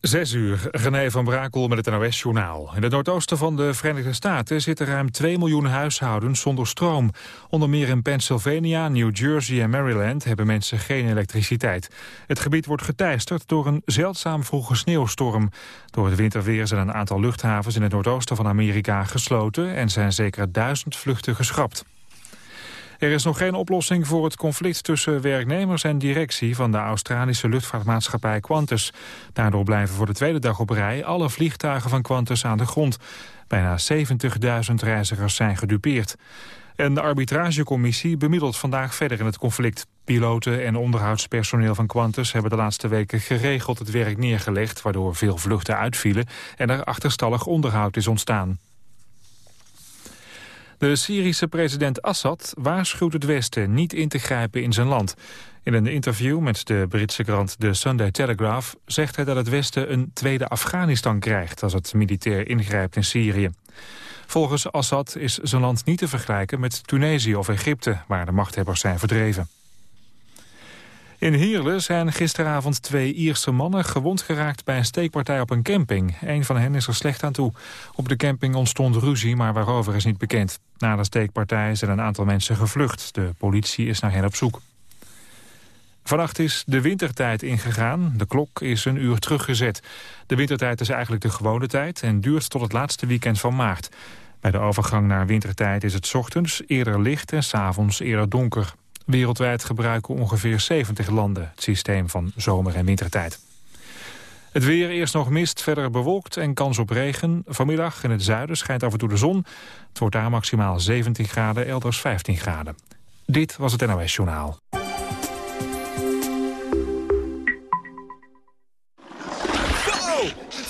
Zes uur, René van Brakel met het NOS-journaal. In het noordoosten van de Verenigde Staten zitten ruim 2 miljoen huishoudens zonder stroom. Onder meer in Pennsylvania, New Jersey en Maryland hebben mensen geen elektriciteit. Het gebied wordt geteisterd door een zeldzaam vroege sneeuwstorm. Door het winterweer zijn een aantal luchthavens in het noordoosten van Amerika gesloten... en zijn zeker duizend vluchten geschrapt. Er is nog geen oplossing voor het conflict tussen werknemers en directie van de Australische luchtvaartmaatschappij Qantas. Daardoor blijven voor de tweede dag op rij alle vliegtuigen van Qantas aan de grond. Bijna 70.000 reizigers zijn gedupeerd. En de arbitragecommissie bemiddelt vandaag verder in het conflict. Piloten en onderhoudspersoneel van Qantas hebben de laatste weken geregeld het werk neergelegd... waardoor veel vluchten uitvielen en er achterstallig onderhoud is ontstaan. De Syrische president Assad waarschuwt het Westen niet in te grijpen in zijn land. In een interview met de Britse krant The Sunday Telegraph zegt hij dat het Westen een tweede Afghanistan krijgt als het militair ingrijpt in Syrië. Volgens Assad is zijn land niet te vergelijken met Tunesië of Egypte, waar de machthebbers zijn verdreven. In Heerlen zijn gisteravond twee Ierse mannen gewond geraakt bij een steekpartij op een camping. Een van hen is er slecht aan toe. Op de camping ontstond ruzie, maar waarover is niet bekend. Na de steekpartij zijn een aantal mensen gevlucht. De politie is naar hen op zoek. Vannacht is de wintertijd ingegaan. De klok is een uur teruggezet. De wintertijd is eigenlijk de gewone tijd en duurt tot het laatste weekend van maart. Bij de overgang naar wintertijd is het ochtends eerder licht en s'avonds eerder donker. Wereldwijd gebruiken ongeveer 70 landen het systeem van zomer- en wintertijd. Het weer eerst nog mist, verder bewolkt en kans op regen. Vanmiddag in het zuiden schijnt af en toe de zon. Het wordt daar maximaal 17 graden, elders 15 graden. Dit was het NOS Journaal.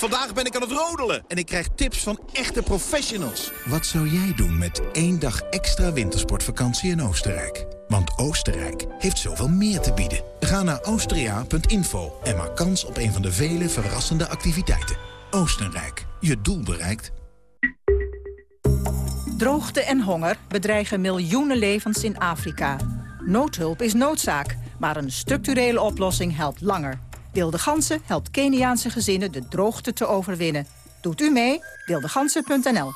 Vandaag ben ik aan het rodelen en ik krijg tips van echte professionals. Wat zou jij doen met één dag extra wintersportvakantie in Oostenrijk? Want Oostenrijk heeft zoveel meer te bieden. Ga naar austria.info en maak kans op een van de vele verrassende activiteiten. Oostenrijk, je doel bereikt. Droogte en honger bedreigen miljoenen levens in Afrika. Noodhulp is noodzaak, maar een structurele oplossing helpt langer. Wilde Gansen helpt Keniaanse gezinnen de droogte te overwinnen. Doet u mee? Wildegansen.nl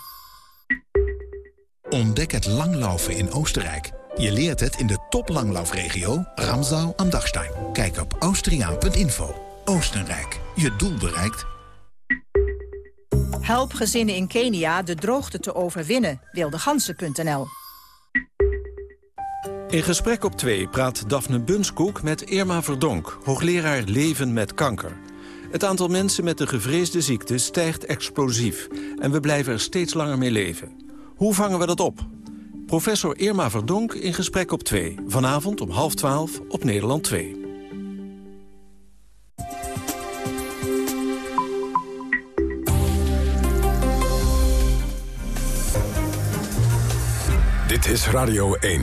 Ontdek het langlaufen in Oostenrijk. Je leert het in de toplanglaufregio Ramsau am Dachstein. Kijk op austriaan.info. Oostenrijk, je doel bereikt. Help gezinnen in Kenia de droogte te overwinnen. Wildegansen.nl in Gesprek op 2 praat Daphne Bunskoek met Irma Verdonk... hoogleraar Leven met Kanker. Het aantal mensen met de gevreesde ziekte stijgt explosief... en we blijven er steeds langer mee leven. Hoe vangen we dat op? Professor Irma Verdonk in Gesprek op 2. Vanavond om half 12 op Nederland 2. Dit is Radio 1.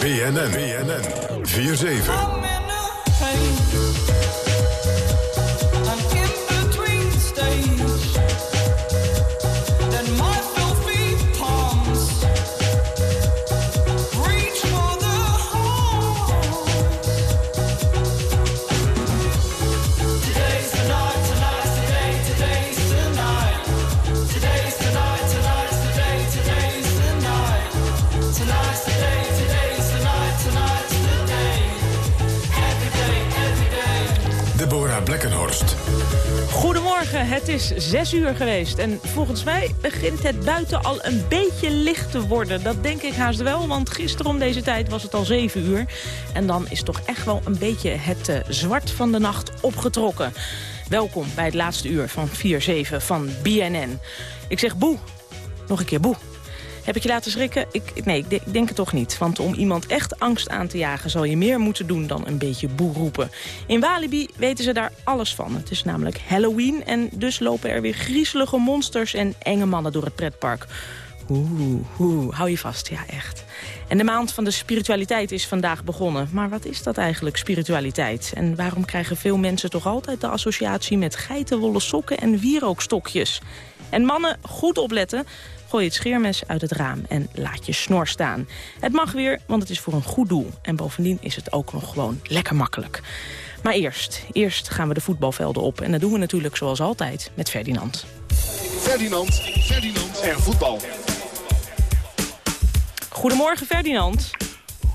BNN. BNN. 4-7. Goedemorgen, het is zes uur geweest en volgens mij begint het buiten al een beetje licht te worden. Dat denk ik haast wel, want gisteren om deze tijd was het al zeven uur. En dan is toch echt wel een beetje het uh, zwart van de nacht opgetrokken. Welkom bij het laatste uur van 4-7 van BNN. Ik zeg boe, nog een keer boe. Heb ik je laten schrikken? Ik, nee, ik, denk het toch niet. Want om iemand echt angst aan te jagen... zal je meer moeten doen dan een beetje boe roepen. In Walibi weten ze daar alles van. Het is namelijk Halloween en dus lopen er weer griezelige monsters... en enge mannen door het pretpark. Oeh, hou je vast, ja echt. En de maand van de spiritualiteit is vandaag begonnen. Maar wat is dat eigenlijk, spiritualiteit? En waarom krijgen veel mensen toch altijd de associatie... met geitenwolle sokken en wierookstokjes? En mannen, goed opletten... Gooi het scheermes uit het raam en laat je snor staan. Het mag weer, want het is voor een goed doel. En bovendien is het ook nog gewoon lekker makkelijk. Maar eerst, eerst gaan we de voetbalvelden op. En dat doen we natuurlijk zoals altijd met Ferdinand. Ferdinand, Ferdinand en voetbal. Goedemorgen Ferdinand.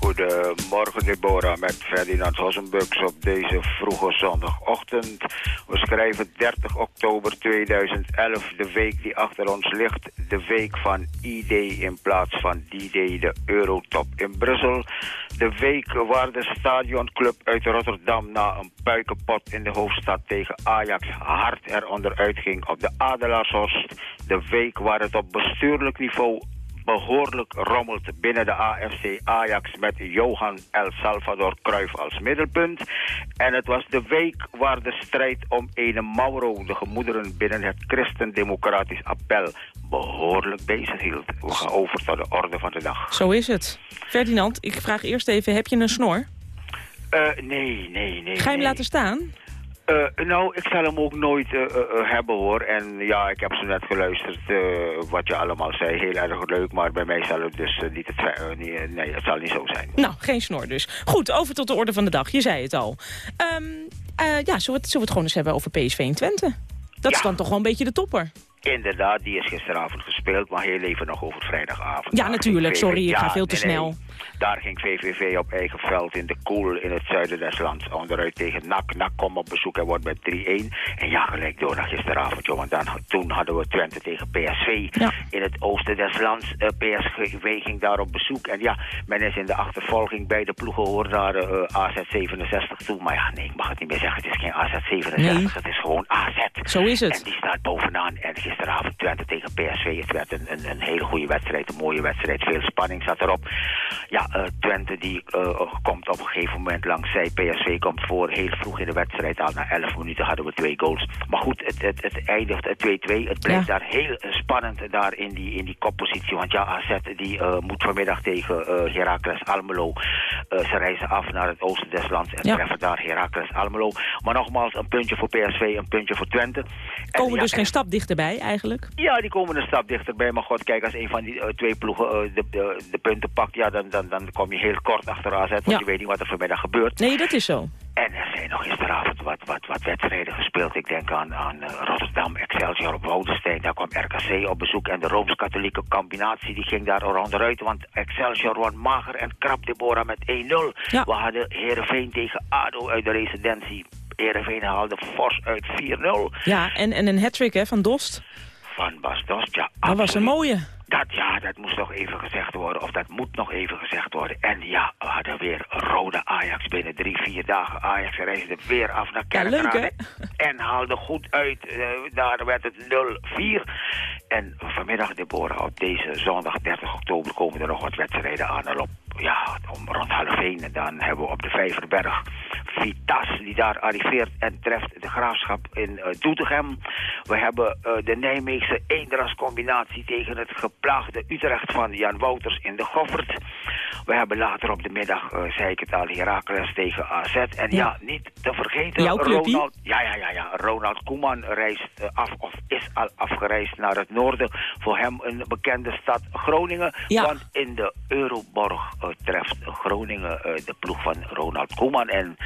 Goedemorgen Deborah met Ferdinand Hossenbux op deze vroege zondagochtend. We schrijven 30 oktober 2011, de week die achter ons ligt. De week van ID in plaats van D-Day, de Eurotop in Brussel. De week waar de stadionclub uit Rotterdam na een puikenpot in de hoofdstad tegen Ajax hard eronder uitging op de Adelaarshorst. De week waar het op bestuurlijk niveau behoorlijk rommelt binnen de AFC Ajax met Johan El Salvador Cruyff als middelpunt. En het was de week waar de strijd om ene Mauro de gemoederen binnen het christendemocratisch appel behoorlijk bezig hield. We gaan over tot de orde van de dag. Zo is het. Ferdinand, ik vraag eerst even, heb je een snor? Uh, nee, nee, nee. Ga je hem nee. laten staan? Uh, nou, ik zal hem ook nooit uh, uh, hebben hoor. En ja, ik heb zo net geluisterd wat je allemaal zei. Heel erg leuk, maar bij mij zal het dus niet het... niet, nee, het zal niet zo zijn. Nou, geen snor dus. Goed, over tot de orde van de dag. Je zei het al. Um, ja, zullen we, het, zullen we het gewoon eens hebben over PSV in Twente? Dat ja. is dan toch wel een beetje de topper. Inderdaad, die is gisteravond gespeeld, maar heel even nog over vrijdagavond. Ja, natuurlijk. Sorry, ik ga veel te snel. Daar ging VVV op eigen veld in de koel in het zuiden des lands onderuit tegen NAC. NAC komt op bezoek en wordt met 3-1. En ja, gelijk door naar gisteravond, joh. Want dan, toen hadden we Twente tegen PSV ja. in het oosten des lands. Uh, PSV ging daar op bezoek. En ja, men is in de achtervolging. Beide ploegen horen naar uh, AZ 67 toe. Maar ja, nee, ik mag het niet meer zeggen. Het is geen AZ 67, nee. het is gewoon AZ. Zo is het. En die staat bovenaan. En gisteravond Twente tegen PSV. Het werd een, een, een, hele goede wedstrijd, een mooie wedstrijd. Veel spanning zat erop. Ja, uh, Twente die uh, komt op een gegeven moment langs zij. PSV komt voor heel vroeg in de wedstrijd. Al na 11 minuten hadden we twee goals. Maar goed, het, het, het eindigt 2-2. Het blijft ja. daar heel spannend daar in die, in die koppositie. Want ja, AZ die uh, moet vanmiddag tegen Heracles Almelo. ze reizen af naar het oosten des lands en ja. treffen daar Heracles Almelo. Maar nogmaals, een puntje voor PSV, een puntje voor Twente. Komen ja, dus geen stap dichterbij eigenlijk? Ja, die komen een stap dichterbij. Maar god, kijk, als een van die uh, twee ploegen uh, de, de, de, punten pakt... ja, dan, dan, dan kom je heel kort achter AZ, want ja. je weet niet wat er vanmiddag gebeurt. Nee, dat is zo. En er zijn nog gisteravond wat, wat, wat wedstrijden gespeeld. Ik denk aan, aan uh, Rotterdam, Excelsior op Woudenstein. Daar kwam RKC op bezoek. En de Rooms-Katholieke combinatie die ging daar onderuit. Want Excelsior won mager en krap Deborah met 1-0. Ja. We hadden Heerenveen tegen ADO uit de residentie. Heerenveen haalde fors uit 4-0. Ja, en, en een hat-trick hè, van Dost. Van Bas Dost, ja. Dat was een mooie. Dat, ja, dat moest nog even gezegd worden. Of dat moet nog even gezegd worden. En ja, we hadden weer rode Ajax binnen drie, vier dagen. Ajax reisde weer af naar Kerkrade. Ja, en haalde goed uit. Uh, daar werd het 0-4. En vanmiddag, Deborah, op deze zondag 30 oktober komen er nog wat wedstrijden aan. En op, ja, om rond half. En dan hebben we op de Vijverberg Vitas die daar arriveert en treft de graafschap in uh, Doetinchem. We hebben uh, de Nijmeegse eendrascombinatie tegen het geplaagde Utrecht van Jan Wouters in de Goffert. We hebben later op de middag, uh, zei ik het al, Heracles tegen AZ. En ja, ja niet te vergeten, Ronald, ja, ja, ja, ja, Ronald Koeman reist af of is al afgereisd naar het noorden. Voor hem een bekende stad Groningen. Ja. Want in de Euroborg treft Groningen de ploeg van Ronald Koeman. En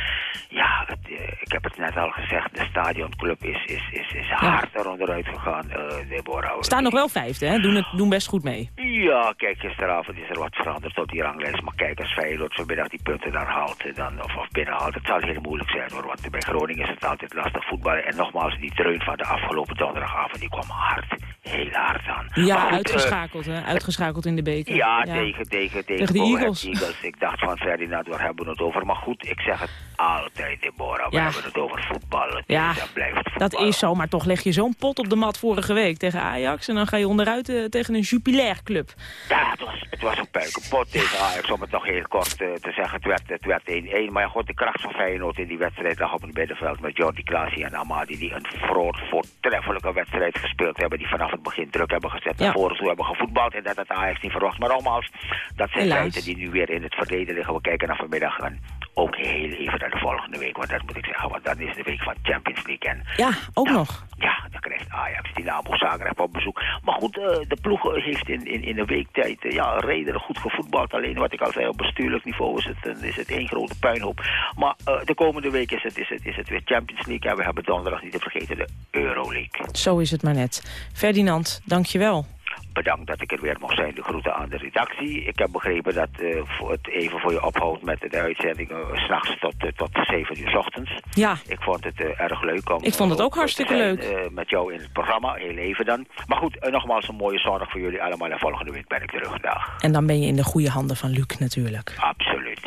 ja, het, uh, ik heb het net al gezegd, de stadionclub is, is, is, is ja. hard eronderuit gegaan, uh, Deborah. Staan nog wel vijfde, hè? Doen, het, doen best goed mee. Ja, kijk, gisteravond is er wat veranderd op die ranglijst. Maar kijk, als Feyenoord vanmiddag die punten daar haalt, dan, of, of binnenhaalt, het zal heel moeilijk zijn hoor. Want bij Groningen is het altijd lastig voetballen. En nogmaals, die dreun van de afgelopen donderdagavond, die kwam hard, heel hard aan. Ja, goed, uitgeschakeld, uh, hè? Uitgeschakeld in de beker. Ja, ja. tegen, tegen, tegen, Eagles. Eagles. Ik dacht van Ferdinand, waar hebben we het over? Maar goed, ik zeg het altijd, Deborah. We ja. hebben het over voetballen. Ja, dus blijft het dat is zo. Maar toch leg je zo'n pot op de mat vorige week tegen Ajax... en dan ga je onderuit uh, tegen een Jupiler club. Ja, het was, het was een puikenpot tegen Ajax. Om het nog heel kort uh, te zeggen, het werd, het werd 1-1. Maar ja, goed, de kracht van Feyenoord in die wedstrijd lag op het middenveld... met Jordi Klaasie en Amadi... die een voor, voortreffelijke wedstrijd gespeeld hebben... die vanaf het begin druk hebben gezet... Ja. naar voren toe hebben gevoetbald... en dat het Ajax niet verwacht. Maar nogmaals, dat zijn feiten die nu weer in het verleden liggen. We kijken naar vanmiddag en ook heel even naar de volgende week. Want dat moet ik zeggen, want dan is de week van Champions League. En Ja, ook nou, nog. Ja, dan krijgt Ajax Dynamo Zagreb op bezoek. Maar goed, de ploeg heeft in, in, in een week tijd ja, redelijk goed gevoetbald. Alleen wat ik al zei, op bestuurlijk niveau is het, is het één grote puinhoop. Maar de komende week is het, is, het, is het weer Champions League. En we hebben donderdag niet te vergeten de Euroleague. Zo is het maar net. Ferdinand, dank je wel bedankt dat ik er weer mocht zijn. De groeten aan de redactie. Ik heb begrepen dat uh, het even voor je ophoudt met de uitzending uh, s'nachts tot, uh, tot 7 uur s ochtends. Ja. Ik vond het erg leuk om... Ik vond het ook hartstikke leuk. met jou in het programma, heel even dan. Maar goed, nogmaals een mooie zorg voor jullie allemaal. En volgende week ben ik terug. Dag. En dan ben je in de goede handen van Luc natuurlijk. Absoluut.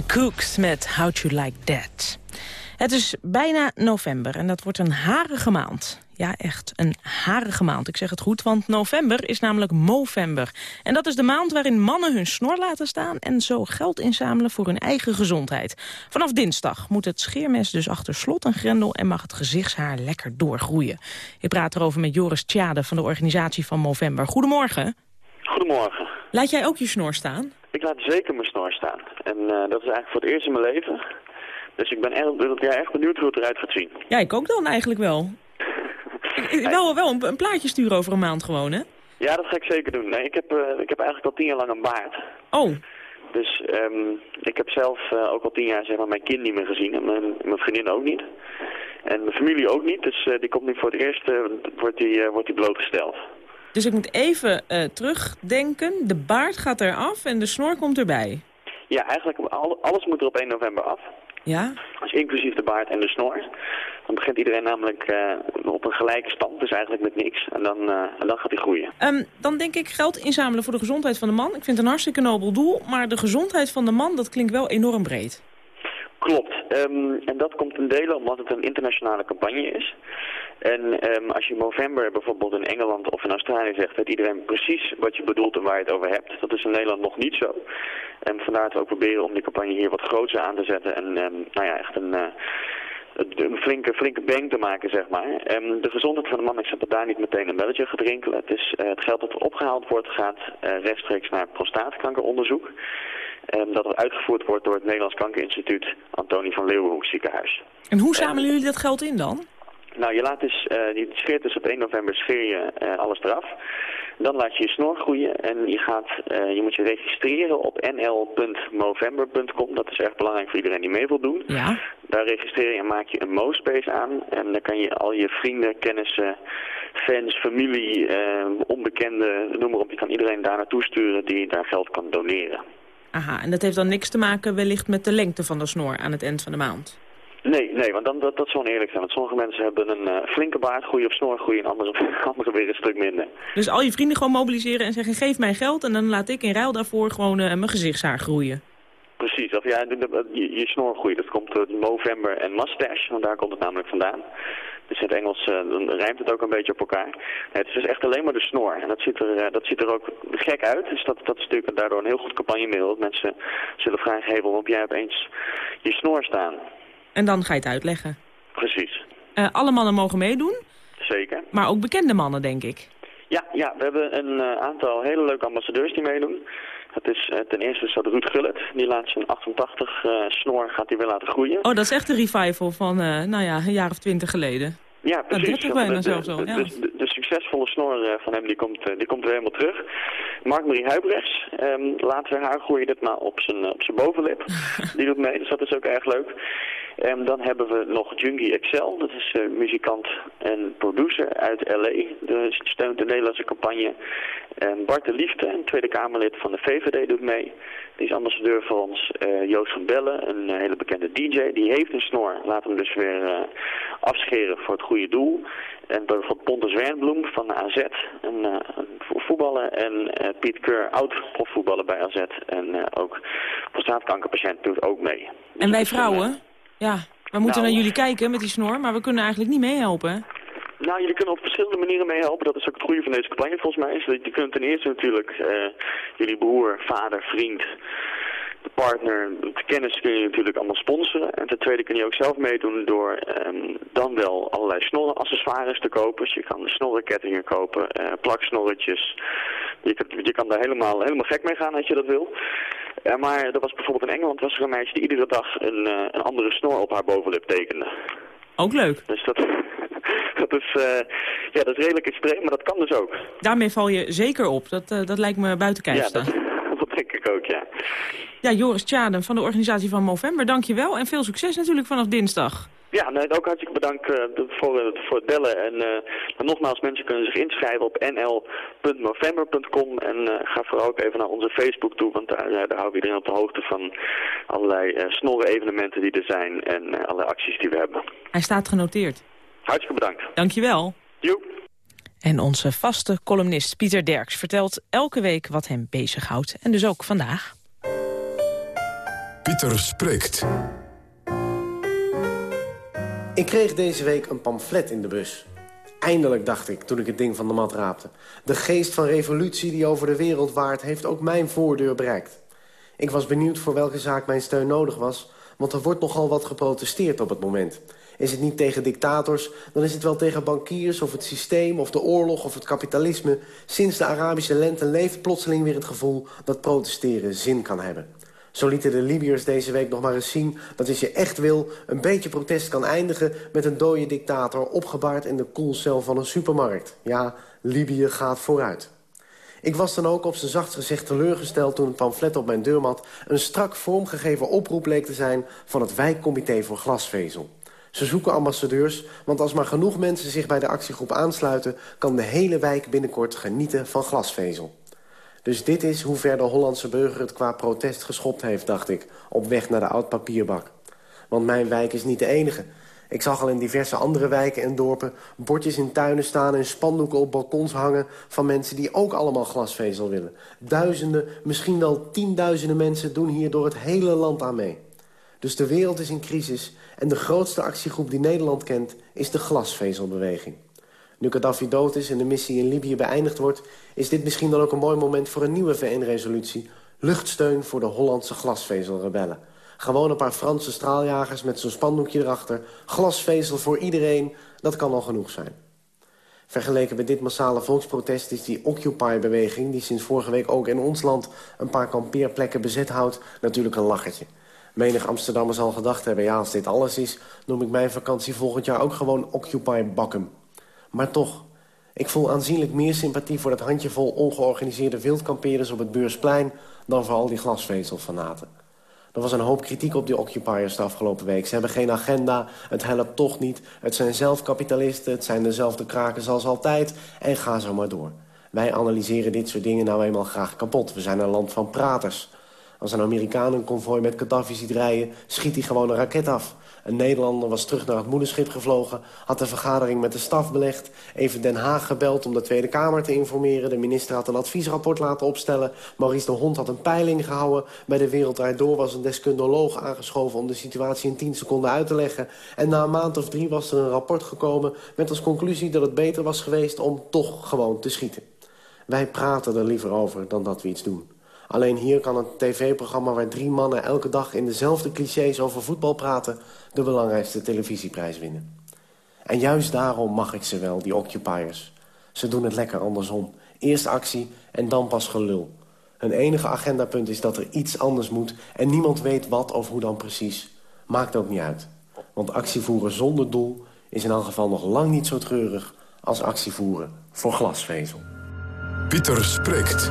The Cooks met How You Like That. Het is bijna november en dat wordt een harige maand. Ja, echt een harige maand. Ik zeg het goed, want november is namelijk Movember. En dat is de maand waarin mannen hun snor laten staan... en zo geld inzamelen voor hun eigen gezondheid. Vanaf dinsdag moet het scheermes dus achter slot en grendel... en mag het gezichtshaar lekker doorgroeien. Ik praat erover met Joris Tjade van de organisatie van Movember. Goedemorgen. Goedemorgen. Laat jij ook je snor staan? Ik laat zeker mijn snor staan. En uh, dat is eigenlijk voor het eerst in mijn leven. Dus ik ben erg, ja, echt benieuwd hoe het eruit gaat zien. Ja, ik ook dan eigenlijk wel. wel wel een, een, plaatje sturen over een maand gewoon, hè? Ja, dat ga ik zeker doen. Nee, ik heb, uh, ik heb eigenlijk al tien jaar lang een baard. Oh. Dus um, ik heb zelf uh, ook al tien jaar zeg maar, mijn kind niet meer gezien. En mijn, mijn vriendin ook niet. En mijn familie ook niet. Dus die komt nu voor het eerst wordt die, wordt die blootgesteld. Dus ik moet even uh, terugdenken. De baard gaat eraf en de snor komt erbij. Ja, eigenlijk alles moet er op 1 november af. Ja? Dus inclusief de baard en de snor. Dan begint iedereen namelijk uh, op een gelijke stand, dus eigenlijk met niks. En dan, uh, en dan gaat hij groeien. Um, dan denk ik geld inzamelen voor de gezondheid van de man. Ik vind het een hartstikke nobel doel, maar de gezondheid van de man, dat klinkt wel enorm breed. Klopt. Um, en dat komt ten dele omdat het een internationale campagne is. En um, als je november bijvoorbeeld in Engeland of in Australië zegt... weet iedereen precies wat je bedoelt en waar je het over hebt. Dat is in Nederland nog niet zo. En vandaar dat we ook proberen om die campagne hier wat groter aan te zetten. En um, nou ja, echt een... Uh, een flinke, flinke bang te maken, zeg maar. Um, de gezondheid van de man, ik zet daar niet meteen een belletje gedrinkelen. Het, is, uh, het geld dat opgehaald wordt gaat uh, rechtstreeks naar prostaatkankeronderzoek. Um, dat er uitgevoerd wordt door het Nederlands Kankerinstituut Antonie van Leeuwenhoek ziekenhuis. En hoe zamelen jullie dat geld in dan? Nou, je laat dus, uh, je scheert dus op 1 november scheer je uh, alles eraf. Dan laat je je snor groeien en je, gaat, uh, je moet je registreren op nl.movember.com. Dat is erg belangrijk voor iedereen die mee wil doen. Ja. Daar registreer je en maak je een MoSpace aan. En dan kan je al je vrienden, kennissen, fans, familie, onbekenden, noem maar op. Je kan iedereen daar naartoe sturen die daar geld kan doneren. Aha, en dat heeft dan niks te maken wellicht met de lengte van de snor aan het eind van de maand? Nee, nee, want dan, dat, dat zou oneerlijk zijn. Want sommige mensen hebben een uh, flinke baardgroei of snorgroei en andere, andere weer een stuk minder. Dus al je vrienden gewoon mobiliseren en zeggen geef mij geld en dan laat ik in ruil daarvoor gewoon uh, mijn gezichtshaar groeien. Precies, of ja, je, je snorgroei, dat komt door november en mustache, want daar komt het namelijk vandaan. Dus in het Engels uh, dan rijmt het ook een beetje op elkaar. Nee, het is dus echt alleen maar de snor. En dat ziet er, uh, dat ziet er ook gek uit. Dus dat, dat is natuurlijk daardoor een heel goed campagnemiddel. Mensen zullen vragen, hey, waarom jij opeens je snor staan? En dan ga je het uitleggen. Precies. Uh, alle mannen mogen meedoen? Zeker. Maar ook bekende mannen, denk ik? Ja, ja we hebben een uh, aantal hele leuke ambassadeurs die meedoen. Het is, uh, ten eerste dat Ruud Gullit. Die laat zijn 88 snor gaat hij weer laten groeien. Oh, dat is echt een revival van nou ja, een jaar of twintig geleden. Ja, precies. Dat 30 bijna zelfs al, ja. de, de, de, succesvolle snor van hem die komt, die komt weer helemaal terug. Mark-Marie Huibrechts, um, laten we haar groeien dit maar op zijn, op zijn bovenlip. die doet mee, dus dat is ook erg leuk. En dan hebben we nog Jungie Excel, dat is uh, muzikant en producer uit L.A. Die steunt de Nederlandse campagne. En Bart de Liefde, een Tweede Kamerlid van de VVD, doet mee. Die is ambassadeur voor ons. Uh, Joost van Bellen, een hele bekende DJ, die heeft een snor. Laat hem dus weer uh, afscheren voor het goede doel. En bijvoorbeeld Pontus Wernbloem van de AZ, een, een voetballer. En Piet Keur, oud profvoetballer bij AZ. En ook prostaatkankerpatiënt doet ook mee. Dus en wij vrouwen? Ja, we moeten nou, naar jullie kijken met die snor, maar we kunnen eigenlijk niet meehelpen. Nou, jullie kunnen op verschillende manieren meehelpen. Dat is ook het goede van deze campagne volgens mij. Je kunt ten eerste natuurlijk uh, jullie broer, vader, vriend, de partner, de kennis kun je natuurlijk allemaal sponsoren. En ten tweede kun je ook zelf meedoen door um, dan wel allerlei snorrenaccessoires te kopen. Dus je kan snorrenkettingen kopen, uh, plaksnorretjes. Je kan, je kan daar helemaal, helemaal gek mee gaan als je dat wil. Ja, maar er was bijvoorbeeld in Engeland was er een meisje die iedere dag een, uh, een andere snor op haar bovenlip tekende. Ook leuk. Dus dat, dat, is, uh, ja, dat is redelijk extreem, maar dat kan dus ook. Daarmee val je zeker op. Dat, uh, dat lijkt me buiten kijf ja, dat, dat, denk ik ook, ja. Ja, Joris Tjaden van de organisatie van Movember, dankjewel. En veel succes natuurlijk vanaf dinsdag. Ja, nee, ook hartstikke bedankt uh, voor, uh, voor het bellen. En uh, nogmaals, mensen kunnen zich inschrijven op nl.november.com. En ga vooral ook even naar onze Facebook toe, want daar, daar houden we iedereen op de hoogte van allerlei snorre evenementen die er zijn en allerlei acties die we hebben. Hij staat genoteerd. Hartstikke bedankt. Dankjewel. Joep. En onze vaste columnist Pieter Derks vertelt elke week wat hem bezighoudt. En dus ook vandaag. Pieter spreekt. Ik kreeg deze week een pamflet in de bus. Eindelijk, dacht ik, toen ik het ding van de mat raapte. De geest van revolutie die over de wereld waart... heeft ook mijn voordeur bereikt. Ik was benieuwd voor welke zaak mijn steun nodig was... want er wordt nogal wat geprotesteerd op het moment. Is het niet tegen dictators, dan is het wel tegen bankiers... of het systeem, of de oorlog, of het kapitalisme. Sinds de Arabische lente leeft plotseling weer het gevoel... dat protesteren zin kan hebben. Zo lieten de Libiërs deze week nog maar eens zien dat als je echt wil... een beetje protest kan eindigen met een dode dictator... opgebaard in de koelcel van een supermarkt. Ja, Libië gaat vooruit. Ik was dan ook op zijn zachtst gezegd teleurgesteld... toen een pamflet op mijn deurmat een strak vormgegeven oproep leek te zijn... van het wijkcomité voor glasvezel. Ze zoeken ambassadeurs, want als maar genoeg mensen zich bij de actiegroep aansluiten... kan de hele wijk binnenkort genieten van glasvezel. Dus dit is hoe ver de Hollandse burger het qua protest geschopt heeft, dacht ik, op weg naar de oud-papierbak. Want mijn wijk is niet de enige. Ik zag al in diverse andere wijken en dorpen bordjes in tuinen staan... en spandoeken op balkons hangen van mensen die ook allemaal glasvezel willen. Duizenden, misschien wel tienduizenden mensen doen hier door het hele land aan mee. Dus de wereld is in crisis en de grootste actiegroep die Nederland kent... is de glasvezelbeweging. Nu Gaddafi dood is en de missie in Libië beëindigd wordt... is dit misschien dan ook een mooi moment voor een nieuwe VN-resolutie... luchtsteun voor de Hollandse glasvezelrebellen. Gewoon een paar Franse straaljagers met zo'n spandoekje erachter. Glasvezel voor iedereen, dat kan al genoeg zijn. Vergeleken met dit massale volksprotest is die Occupy-beweging... die sinds vorige week ook in ons land een paar kampeerplekken bezet houdt... natuurlijk een lachertje. Menig Amsterdammer zal gedacht hebben... ja, als dit alles is, noem ik mijn vakantie volgend jaar ook gewoon Occupy Bakkum. Maar toch, ik voel aanzienlijk meer sympathie voor dat handjevol ongeorganiseerde wildkampeerders op het Beursplein... dan voor al die glasvezelfanaten. Er was een hoop kritiek op die occupiers de afgelopen week. Ze hebben geen agenda, het helpt toch niet. Het zijn zelf kapitalisten, het zijn dezelfde kraken zoals altijd. En ga zo maar door. Wij analyseren dit soort dingen nou eenmaal graag kapot. We zijn een land van praters. Als een Amerikaan een konvooi met Gaddafi ziet rijden... schiet hij gewoon een raket af. Een Nederlander was terug naar het moederschip gevlogen... had een vergadering met de staf belegd... even Den Haag gebeld om de Tweede Kamer te informeren. De minister had een adviesrapport laten opstellen. Maurice de Hond had een peiling gehouden. Bij de Wereld Door was een deskundeloog aangeschoven... om de situatie in 10 seconden uit te leggen. En na een maand of drie was er een rapport gekomen... met als conclusie dat het beter was geweest om toch gewoon te schieten. Wij praten er liever over dan dat we iets doen. Alleen hier kan een tv-programma waar drie mannen elke dag in dezelfde clichés over voetbal praten... de belangrijkste televisieprijs winnen. En juist daarom mag ik ze wel, die occupiers. Ze doen het lekker andersom. Eerst actie en dan pas gelul. Hun enige agendapunt is dat er iets anders moet... en niemand weet wat of hoe dan precies. Maakt ook niet uit. Want actie voeren zonder doel is in elk geval nog lang niet zo treurig... als actie voeren voor glasvezel. Pieter spreekt.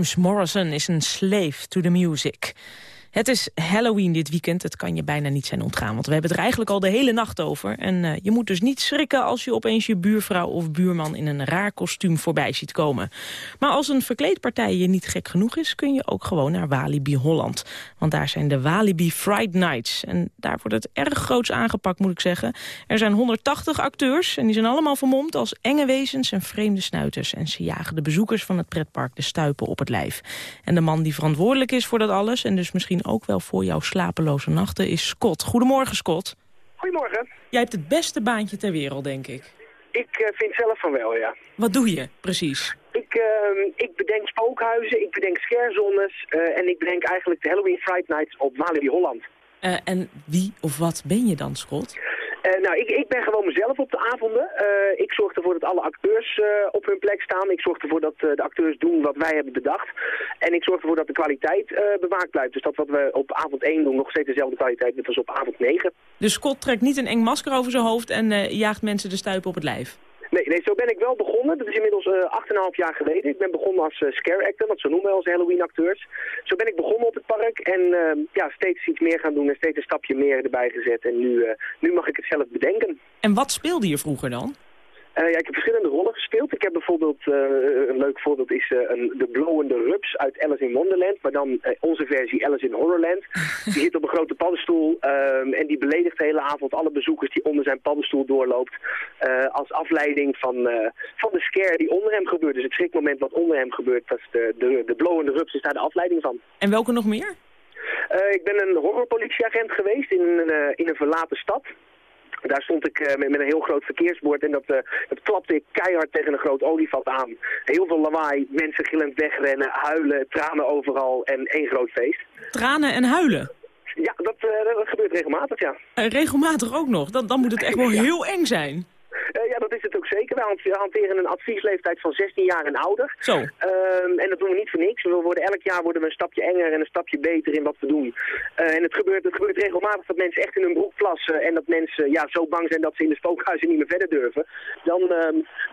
James Morrison is een slave to the music. Het is Halloween dit weekend, het kan je bijna niet zijn ontgaan... want we hebben het er eigenlijk al de hele nacht over. En uh, je moet dus niet schrikken als je opeens je buurvrouw of buurman... in een raar kostuum voorbij ziet komen. Maar als een verkleedpartij je niet gek genoeg is... kun je ook gewoon naar Walibi Holland. Want daar zijn de Walibi Fright Nights. En daar wordt het erg groots aangepakt, moet ik zeggen. Er zijn 180 acteurs en die zijn allemaal vermomd... als enge wezens en vreemde snuiters. En ze jagen de bezoekers van het pretpark de stuipen op het lijf. En de man die verantwoordelijk is voor dat alles... en dus misschien ook wel voor jouw slapeloze nachten is Scott. Goedemorgen, Scott. Goedemorgen. Jij hebt het beste baantje ter wereld, denk ik. Ik uh, vind zelf van wel, ja. Wat doe je, precies? Ik, uh, ik bedenk spookhuizen, ik bedenk scarezones uh, en ik bedenk eigenlijk de Halloween Fright Nights op Walibi Holland. Uh, en wie of wat ben je dan, Scott? Uh, nou, ik, ik ben gewoon mezelf op de avonden. Uh, ik zorg ervoor dat alle acteurs uh, op hun plek staan. Ik zorg ervoor dat de acteurs doen wat wij hebben bedacht. En ik zorg ervoor dat de kwaliteit bewaakt blijft. Dus dat wat we op avond 1 doen nog steeds dezelfde kwaliteit net als op avond 9. Dus Scott trekt niet een eng masker over zijn hoofd en jaagt mensen de stuipen op het lijf? Nee, nee, zo ben ik wel begonnen. Dat is inmiddels uh, 8,5 jaar geleden. Ik ben begonnen als uh, scare actor, want zo noemen we als Halloween-acteurs. Zo ben ik begonnen op het park en uh, ja, steeds iets meer gaan doen en steeds een stapje meer erbij gezet. En nu, nu mag ik het zelf bedenken. En wat speelde je vroeger dan? Uh, ja, ik heb verschillende rollen gespeeld. Ik heb bijvoorbeeld, uh, een leuk voorbeeld is uh, een, de blowende rups uit Alice in Wonderland. Maar dan onze versie Alice in Horrorland. Die zit op een grote paddenstoel ehm, en die beledigt de hele avond alle bezoekers die onder zijn paddenstoel doorloopt. als afleiding van, van de scare die onder hem gebeurt. Dus het schrikmoment wat onder hem gebeurt, dat is de, de, de blowende rups is daar de afleiding van. En welke nog meer? ik ben een horrorpolitieagent geweest in, in een verlaten stad. Daar stond ik uh, met, met, een heel groot verkeersbord en dat, uh, dat klapte ik keihard tegen een groot olievat aan. Heel veel lawaai, mensen gillend wegrennen, huilen, tranen overal en één groot feest. Tranen en huilen? Ja, dat, uh, dat gebeurt regelmatig, ja. regelmatig ook nog? Dan, dan moet het echt wel ja. heel eng zijn. Uh, ja, dat is het ook zeker. Wij hanteren een adviesleeftijd van 16 jaar en ouder. Zo. Uh, en dat doen we niet voor niks. We worden, elk jaar worden we een stapje enger en een stapje beter in wat we doen. Uh, en het gebeurt, het gebeurt regelmatig dat mensen echt in hun broek plassen en dat mensen ja, zo bang zijn dat ze in de spookhuizen niet meer verder durven. Dan,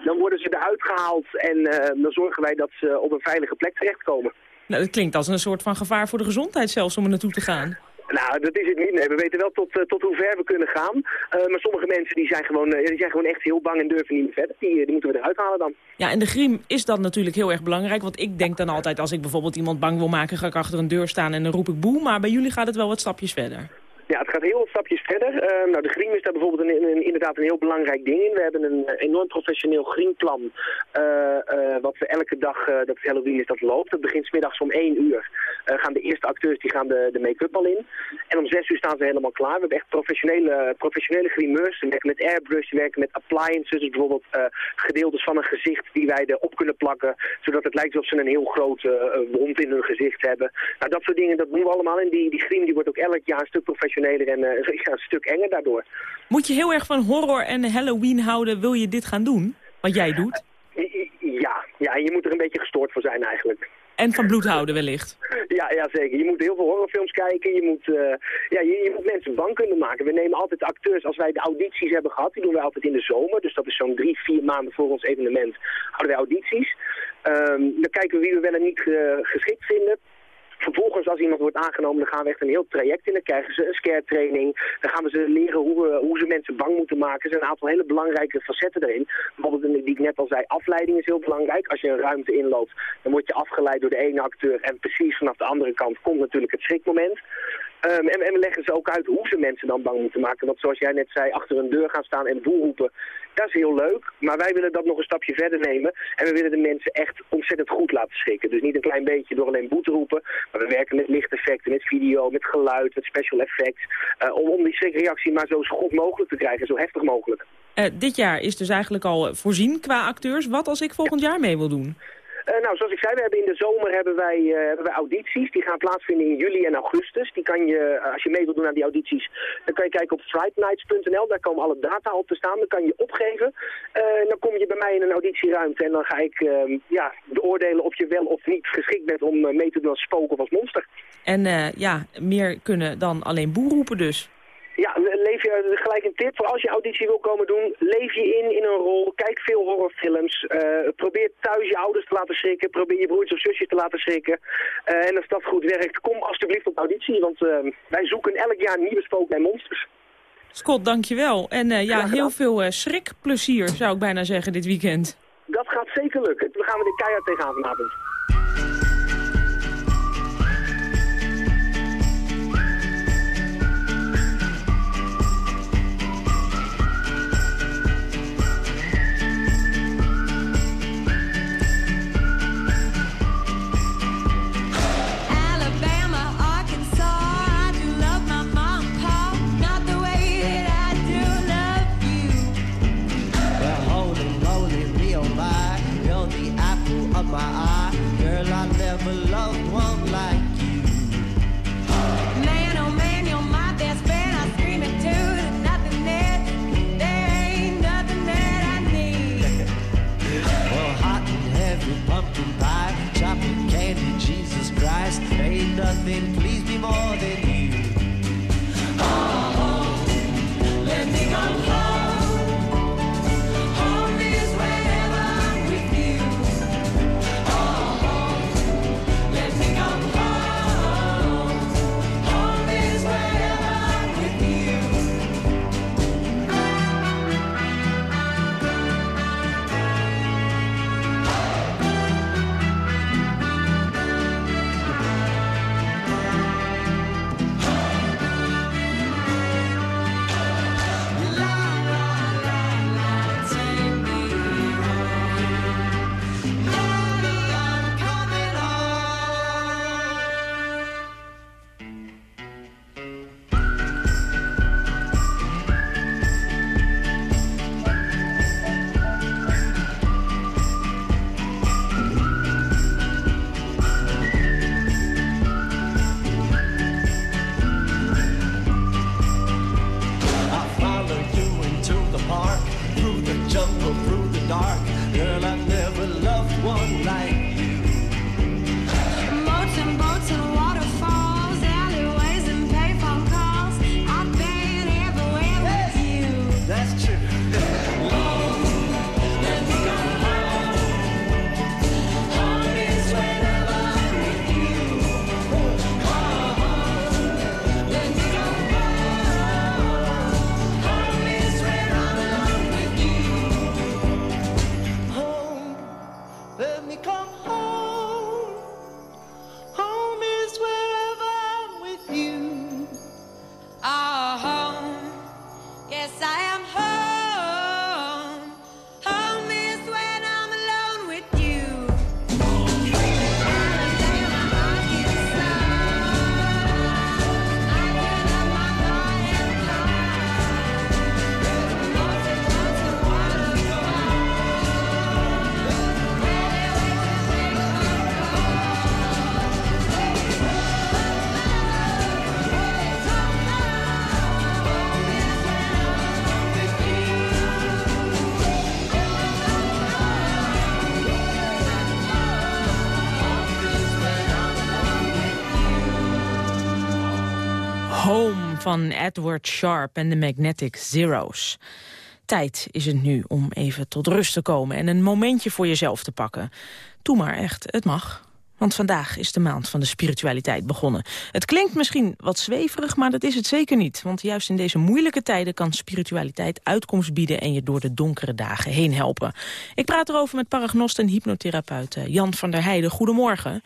dan worden ze eruit gehaald en dan zorgen wij dat ze op een veilige plek terechtkomen. Nou, dat klinkt als een soort van gevaar voor de gezondheid zelfs om er naartoe te gaan. Nou, dat is het niet. Nee, we weten wel tot, uh, tot hoe ver we kunnen gaan. Uh, maar sommige mensen die zijn, gewoon, uh, die zijn gewoon echt heel bang en durven niet meer verder. Die, die moeten we eruit halen dan. Ja, en de griem is dan natuurlijk heel erg belangrijk. Want ik denk dan altijd, als ik bijvoorbeeld iemand bang wil maken... ga ik achter een deur staan en dan roep ik boe. Maar bij jullie gaat het wel wat stapjes verder. Ja, het gaat heel wat stapjes verder. Uh, nou, de green is daar bijvoorbeeld een, inderdaad een heel belangrijk ding in. We hebben een enorm professioneel greenplan. Uh, uh, wat we elke dag, dat het Halloween is, dat loopt. Dat begint smiddags om 1 uur. gaan de eerste acteurs die gaan de, de make-up al in. En om 6 uur staan ze helemaal klaar. We hebben echt professionele, professionele grimeurs. We werken met airbrush, we werken met appliances. Dus bijvoorbeeld gedeeltes van een gezicht die wij erop kunnen plakken. Zodat het lijkt alsof ze een heel grote wond in hun gezicht hebben. Nou, dat soort dingen, dat doen we allemaal. En die, die griem die wordt ook elk jaar een stuk professioneler en ja, een stuk enger daardoor. Moet je heel erg van horror en Halloween houden, wil je dit gaan doen? Wat jij doet? Ja, ja, je moet er een beetje gestoord voor zijn eigenlijk. En van bloed houden wellicht. Ja, ja, zeker. Je moet heel veel horrorfilms kijken. Je moet, uh, ja, je, je, moet mensen bang kunnen maken. We nemen altijd acteurs, als wij de audities hebben gehad, die doen wij altijd in de zomer. Dus dat is zo'n drie, vier maanden voor ons evenement, houden wij audities. Um, dan kijken we wie we wel en niet uh, geschikt vinden. Vervolgens, als iemand wordt aangenomen, dan gaan we echt een heel traject in. Dan krijgen ze een scare training. Dan gaan we ze leren hoe, hoe ze mensen bang moeten maken. Er zijn een aantal hele belangrijke facetten erin. Bijvoorbeeld, die ik net al zei, afleiding is heel belangrijk. Als je een ruimte inloopt, dan word je afgeleid door de ene acteur. En precies vanaf de andere kant komt natuurlijk het schrikmoment. Um, en, en, we leggen ze ook uit hoe ze mensen dan bang moeten maken. Want zoals jij net zei, achter een deur gaan staan en boel roepen, dat is heel leuk. Maar wij willen dat nog een stapje verder nemen. En we willen de mensen echt ontzettend goed laten schrikken. Dus niet een klein beetje door alleen boe te roepen. Maar we werken met lichteffecten, met video, met geluid, met special effects. Uh, om, om die schrikreactie maar zo goed mogelijk te krijgen, zo heftig mogelijk. Uh, dit jaar is dus eigenlijk al voorzien qua acteurs. Wat als ik volgend jaar mee wil doen? Uh, nou, zoals ik zei, we hebben in de zomer hebben wij, uh, hebben audities. Die gaan plaatsvinden in juli en augustus. Die kan je, uh, als je mee wilt doen aan die audities, dan kan je kijken op frightnights.nl. Daar komen alle data op te staan. Dan kan je opgeven. dan kom je bij mij in een auditieruimte en dan ga ik ehm, ja, beoordelen of je wel of niet geschikt bent om mee te doen als spook of als monster. En ja, meer kunnen dan alleen boer roepen dus. Ja, leef je eh, gelijk een tip voor als je auditie wil komen doen. Leef je in in een rol. Kijk veel horrorfilms. Uh, probeer thuis je ouders te laten schrikken. Probeer je broertjes of zusjes te laten schrikken. Uh, en als dat goed werkt, kom alsjeblieft op auditie. Want wij zoeken elk jaar nieuwe spook en monsters. Scott, dankjewel. En ja, heel veel schrikplezier zou ik bijna zeggen dit weekend. Dat gaat zeker lukken. We gaan er keihard tegenaan vanavond. I, girl, I never loved van Edward Sharp en de Magnetic Zeros. Tijd is het nu om even tot rust te komen en een momentje voor jezelf te pakken. Doe maar echt, het mag. Want vandaag is de maand van de spiritualiteit begonnen. Het klinkt misschien wat zweverig, maar dat is het zeker niet. Want juist in deze moeilijke tijden kan spiritualiteit uitkomst bieden... en je door de donkere dagen heen helpen. Ik praat erover met paragnost en hypnotherapeut eh, Jan van der Heijden. Goedemorgen.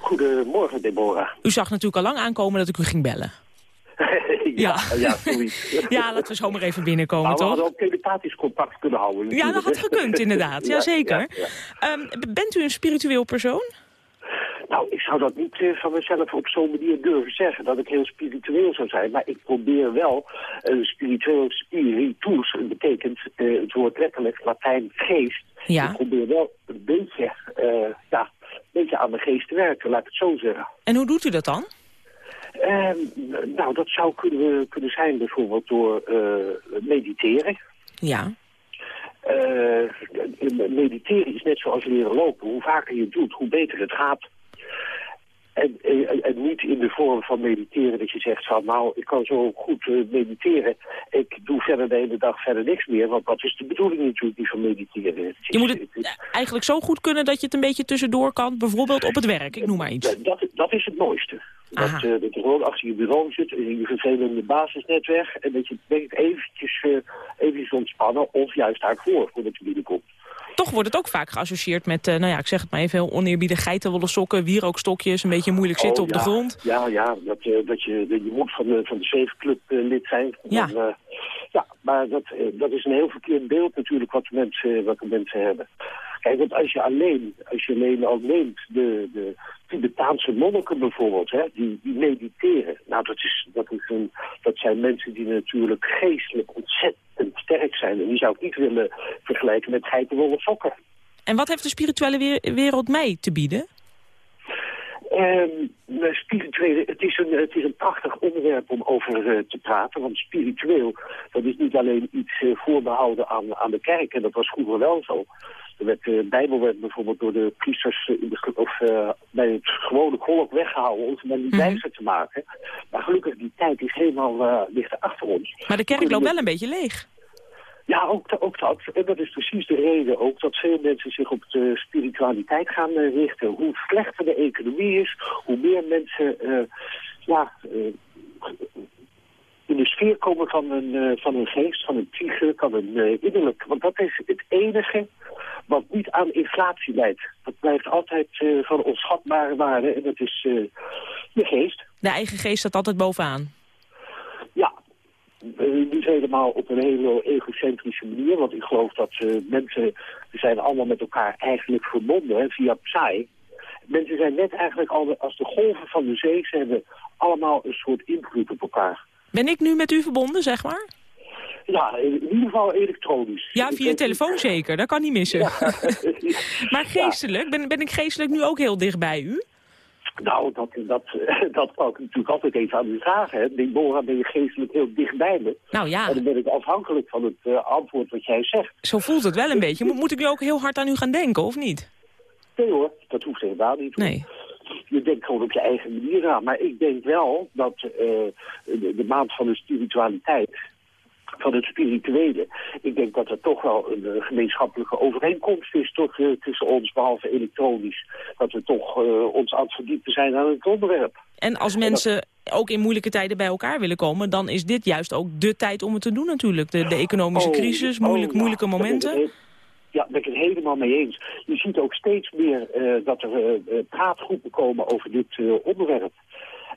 Goedemorgen, Deborah. U zag natuurlijk al lang aankomen dat ik u ging bellen. ja, ja, zoiets. ja, laten we zo maar even binnenkomen, nou, toch? We hadden ook telepathisch contact kunnen houden. Ja, dat had gekund, inderdaad. Jazeker. Ja, ja, um, bent u een spiritueel persoon? Nou, ik zou dat niet uh, van mezelf op zo'n manier durven zeggen, dat ik heel spiritueel zou zijn. Maar ik probeer wel, uh, spiritueel spiritus betekent uh, het woord letterlijk Latijn geest. Ja. Ik probeer wel een beetje, ja, een beetje aan mijn geest te werken, laat ik het zo zeggen. En hoe doet u dat dan? Uh, nou, dat zou kunnen, kunnen zijn bijvoorbeeld door uh, mediteren. Ja. Uh, mediteren is net zoals leren lopen. Hoe vaker je het doet, hoe beter het gaat. En, en, en, niet in de vorm van mediteren dat je zegt van nou, ik kan zo goed mediteren. Ik doe verder de hele dag verder niks meer. Want dat is de bedoeling natuurlijk niet van mediteren. Het je moet het, het eigenlijk zo goed kunnen dat je het een beetje tussendoor kan. Bijvoorbeeld op het werk, ik noem maar iets. Dat, dat is het mooiste. Dat, uh, dat je gewoon achter je bureau zit, in je vervelende basisnet weg. En dat je denkt eventjes, uh, eventjes ontspannen of juist daarvoor, voordat je binnenkomt toch wordt het ook vaak geassocieerd met, uh, nou ja, ik zeg het maar even heel oneerbiedig, geitenwolle sokken, wierookstokjes, een beetje moeilijk zitten oh, op ja. de grond. Ja, ja, dat, uh, dat je, dat je moet van de, van de zevenclub uh, lid zijn. Ja. Dan, ja, maar dat, dat is een heel verkeerd beeld natuurlijk wat de mensen, wat de mensen hebben. Kijk, want als je alleen, als je alleen al neemt, de, de Tibetaanse monniken bijvoorbeeld, hè, die, die mediteren. Nou, dat, is, dat, is een, dat zijn mensen die natuurlijk geestelijk ontzettend zijn. En die zou ik niet willen vergelijken met geitenwolle sokken. En wat heeft de spirituele wereld mij te bieden? Um, spirituele, het is, een, het is een prachtig onderwerp om over uh, te praten. Want spiritueel, dat is niet alleen iets uh, voorbehouden aan, aan de kerk. En dat was vroeger wel zo. Werd, de Bijbel werd bijvoorbeeld door de priesters in de, of, uh, bij het gewone volk weggehouden om ze maar niet wijzer te maken. Maar gelukkig, die tijd is helemaal uh, ligt achter ons. Maar de kerk loopt wel een beetje leeg. Ja, ook, ook dat. En dat is precies de reden ook dat veel mensen zich op de spiritualiteit gaan uh, richten. Hoe slechter de economie is, hoe meer mensen ja, in de sfeer komen van een, uh, van een geest, van een psyche, van een innerlijk. Want dat is het enige wat niet aan inflatie leidt. Dat blijft altijd van onschatbare waarde en dat is je geest. De eigen geest staat altijd bovenaan. Ja, niet helemaal op een hele egocentrische manier. Want ik geloof dat mensen, we zijn allemaal met elkaar eigenlijk verbonden hè, via Psy. Mensen zijn net eigenlijk al als de golven van de zee. Ze hebben allemaal een soort invloed op elkaar. Ben ik nu met u verbonden, zeg maar? Ja, in ieder geval elektronisch. Ja, via telefoon zeker. Dat kan niet missen. Ja. maar geestelijk? Ben, ben ik geestelijk nu ook heel dicht bij u? Nou, dat, dat, dat kan ik natuurlijk altijd even aan u vragen. Hè. Deborah, ben je geestelijk heel dichtbij me? Nou ja. En dan ben ik afhankelijk van het uh, antwoord wat jij zegt. Zo voelt het wel een beetje. Mo moet ik nu ook heel hard aan u gaan denken, of niet? Nee hoor, dat hoeft helemaal niet. Hoor. Nee je denkt gewoon op je eigen manier aan. Maar ik denk wel dat uh, de, de, maand van de spiritualiteit, van het spirituele, ik denk dat er toch wel een uh, gemeenschappelijke overeenkomst is toch, uh, tussen ons, behalve elektronisch. Dat we toch ons aan het verdiepen zijn aan het onderwerp. En als mensen en dat... ook in moeilijke tijden bij elkaar willen komen, dan is dit juist ook de tijd om het te doen natuurlijk. De, de economische oh, crisis, moeilijk, oh, ja. moeilijke momenten. Ja, daar ben ik het helemaal mee eens. Je ziet ook steeds meer uh, dat er uh, praatgroepen komen over dit uh, onderwerp.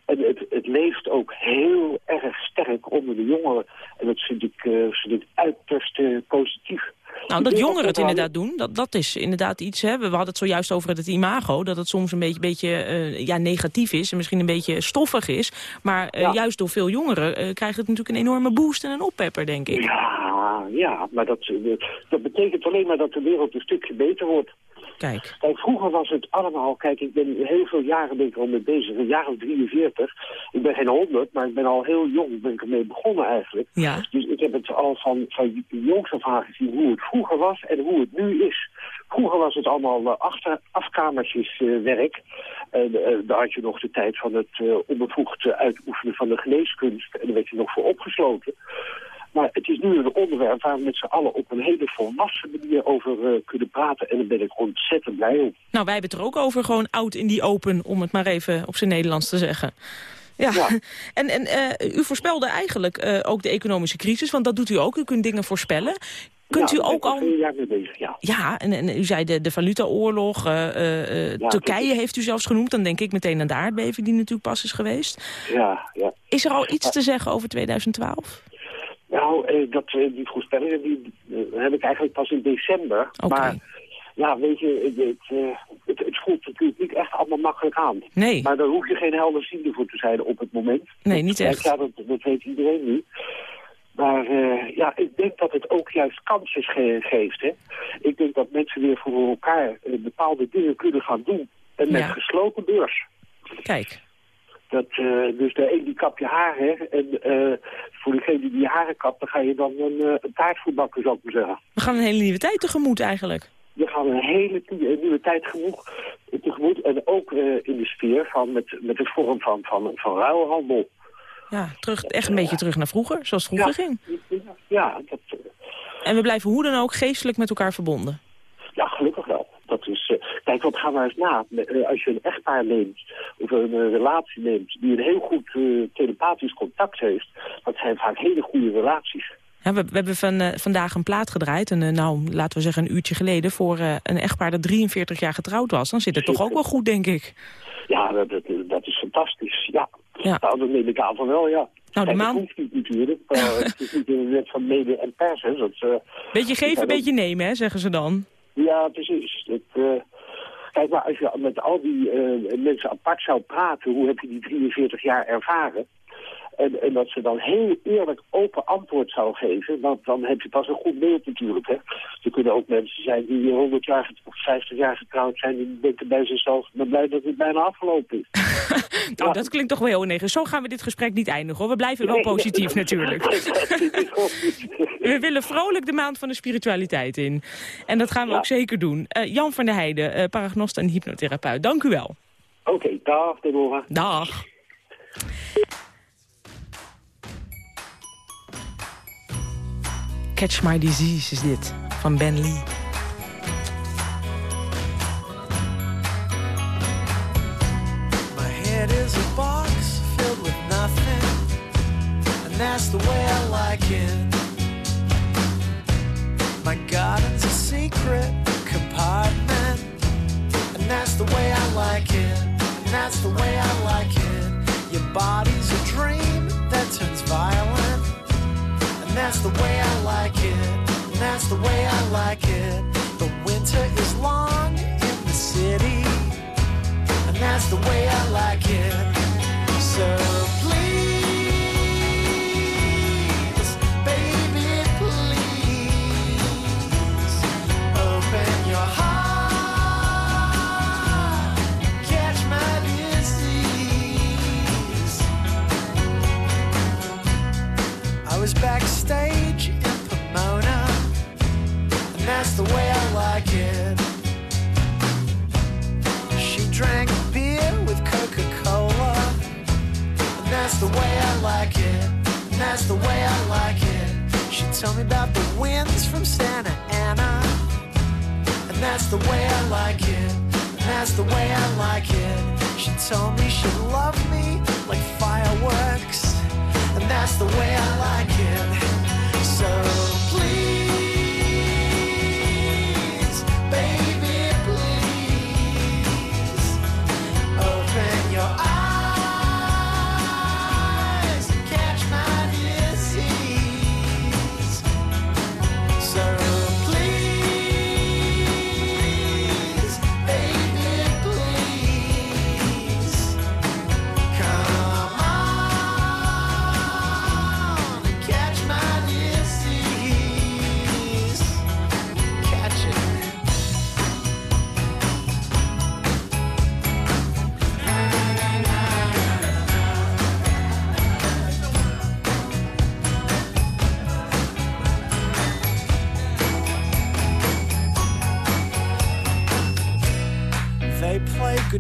En het, het leeft ook heel erg sterk onder de jongeren. En dat vind ik, vind ik uiterst positief. Nou, dat jongeren het inderdaad doen, dat, dat is inderdaad iets. Hè. We hadden het zojuist over het imago, dat het soms een beetje, beetje uh, ja, negatief is... en misschien een beetje stoffig is. Maar uh, ja. juist door veel jongeren uh, krijgt het natuurlijk een enorme boost en een oppepper, denk ik. Ja, ja maar dat, dat betekent alleen maar dat de wereld een stukje beter wordt. Kijk. Kijk, vroeger was het allemaal... Kijk, ik ben heel veel jaren ben ik al mee bezig. Een jaar of 43. Ik ben geen 100, maar ik ben al heel jong ben ik ermee begonnen eigenlijk. Ja. Dus ik heb het al van, van jongs af aan gezien hoe het vroeger was en hoe het nu is. Vroeger was het allemaal uh, achter, afkamertjes uh, werk. En uh, daar had je nog de tijd van het uh, onbevoegd uitoefenen van de geneeskunst. En daar werd je nog voor opgesloten. Maar het is nu een onderwerp waar we met z'n allen op een hele volwassen manier over uh, kunnen praten. En daar ben ik ontzettend blij om. Nou, wij hebben het er ook over, gewoon oud in die open, om het maar even op zijn Nederlands te zeggen. Ja, ja. en, en uh, u voorspelde eigenlijk uh, ook de economische crisis, want dat doet u ook. U kunt dingen voorspellen. Kunt ja, u ook al... een jaar mee bezig, ja. Ja, en, en u zei de, de valutaoorlog, uh, ja, Turkije heeft u zelfs genoemd. Dan denk ik meteen aan de aardbeving die natuurlijk pas is geweest. Ja, ja. Is er al iets te zeggen over 2012? Nou, eh, dat, eh, die voorspellingen die, uh, heb ik eigenlijk pas in december. Okay. Maar ja, weet je, het, het, het, voelt natuurlijk niet echt allemaal makkelijk aan. Nee. Maar daar hoef je geen helderziende voor te zijn op het moment. Nee, niet echt. Ja, dat, dat weet iedereen nu. Maar uh, ja, ik denk dat het ook juist kansen ge geeft. Hè? Ik denk dat mensen weer voor elkaar bepaalde dingen kunnen gaan doen. En met Ja. gesloten beurs. Kijk. Dat, uh, dus de een die kap je haar, hè. En uh, voor degene die die haren kapt, dan ga je dan een, uh, een taart voor bakken, zou ik maar zeggen. We gaan een hele nieuwe tijd tegemoet eigenlijk. We gaan een hele nieuwe tijd genoeg, tegemoet. moet, en ook eh, in de sfeer van met, met de vorm van, van, van ruilhandel. Ja, terug, echt een beetje terug naar vroeger, zoals het vroeger ging. Ja, dat, eh, En we blijven hoe dan ook geestelijk met elkaar verbonden. ja, gelukkig wel. Dat is, eh, kijk, wat gaan we eens na? Eh, als je een echtpaar neemt, of een eh, relatie neemt, die een heel goed telepathisch contact heeft, dat zijn vaak hele goede relaties. Ja, we, we hebben van, vandaag een plaat gedraaid, en, nou, laten we zeggen een uurtje geleden... voor een echtpaar dat 43 jaar getrouwd was. Dan zit het toch ook wel goed, denk ik. Ja, dat, dat, dat is fantastisch. Ja. Ja. Nou, dat neem ik aan van wel, ja. Nou, de maan- Dat hoeft niet natuurlijk. het is niet in de wet van mede en pers. Hè. Dat, Beetje geven, beetje nemen, hè, zeggen ze dan. Ja, precies. Dat, eh, kijk, maar als je met al die eh, mensen apart zou praten, hoe heb je die 43 jaar ervaren? En, en dat ze dan heel eerlijk open antwoord zou geven, want dan heb je pas een goed beeld natuurlijk. Hè? Er kunnen ook mensen zijn die 100 jaar of 50 jaar getrouwd zijn, die denken bij zichzelf, ben blij dat het bijna afgelopen is. Nou, dat klinkt toch wel heel negatief. Zo gaan we dit gesprek niet eindigen, hoor. We blijven wel positief natuurlijk. We willen vrolijk de maand van de spiritualiteit in. En dat gaan we ook zeker doen. Eh, Jan van der Heijden, eh paragnost en hypnotherapeut. Dank u wel. Oké, dag Deborah. Dag. Catch My Disease is dit, van Ben Lee. My head is a box filled with nothing, and that's the way I like it. My garden's a secret compartment, and that's the way I like it. And that's the way I like it. Your body's a dream that turns violent, that's the way I like it. That's the way I like it. The winter is long in the city and that's the way I like it. So the way I like it. That's the way I like it. She told me about the winds from Santa Ana. And that's the way I like it. That's the way I like it. She told me she loved me like fireworks. And that's the way I like it.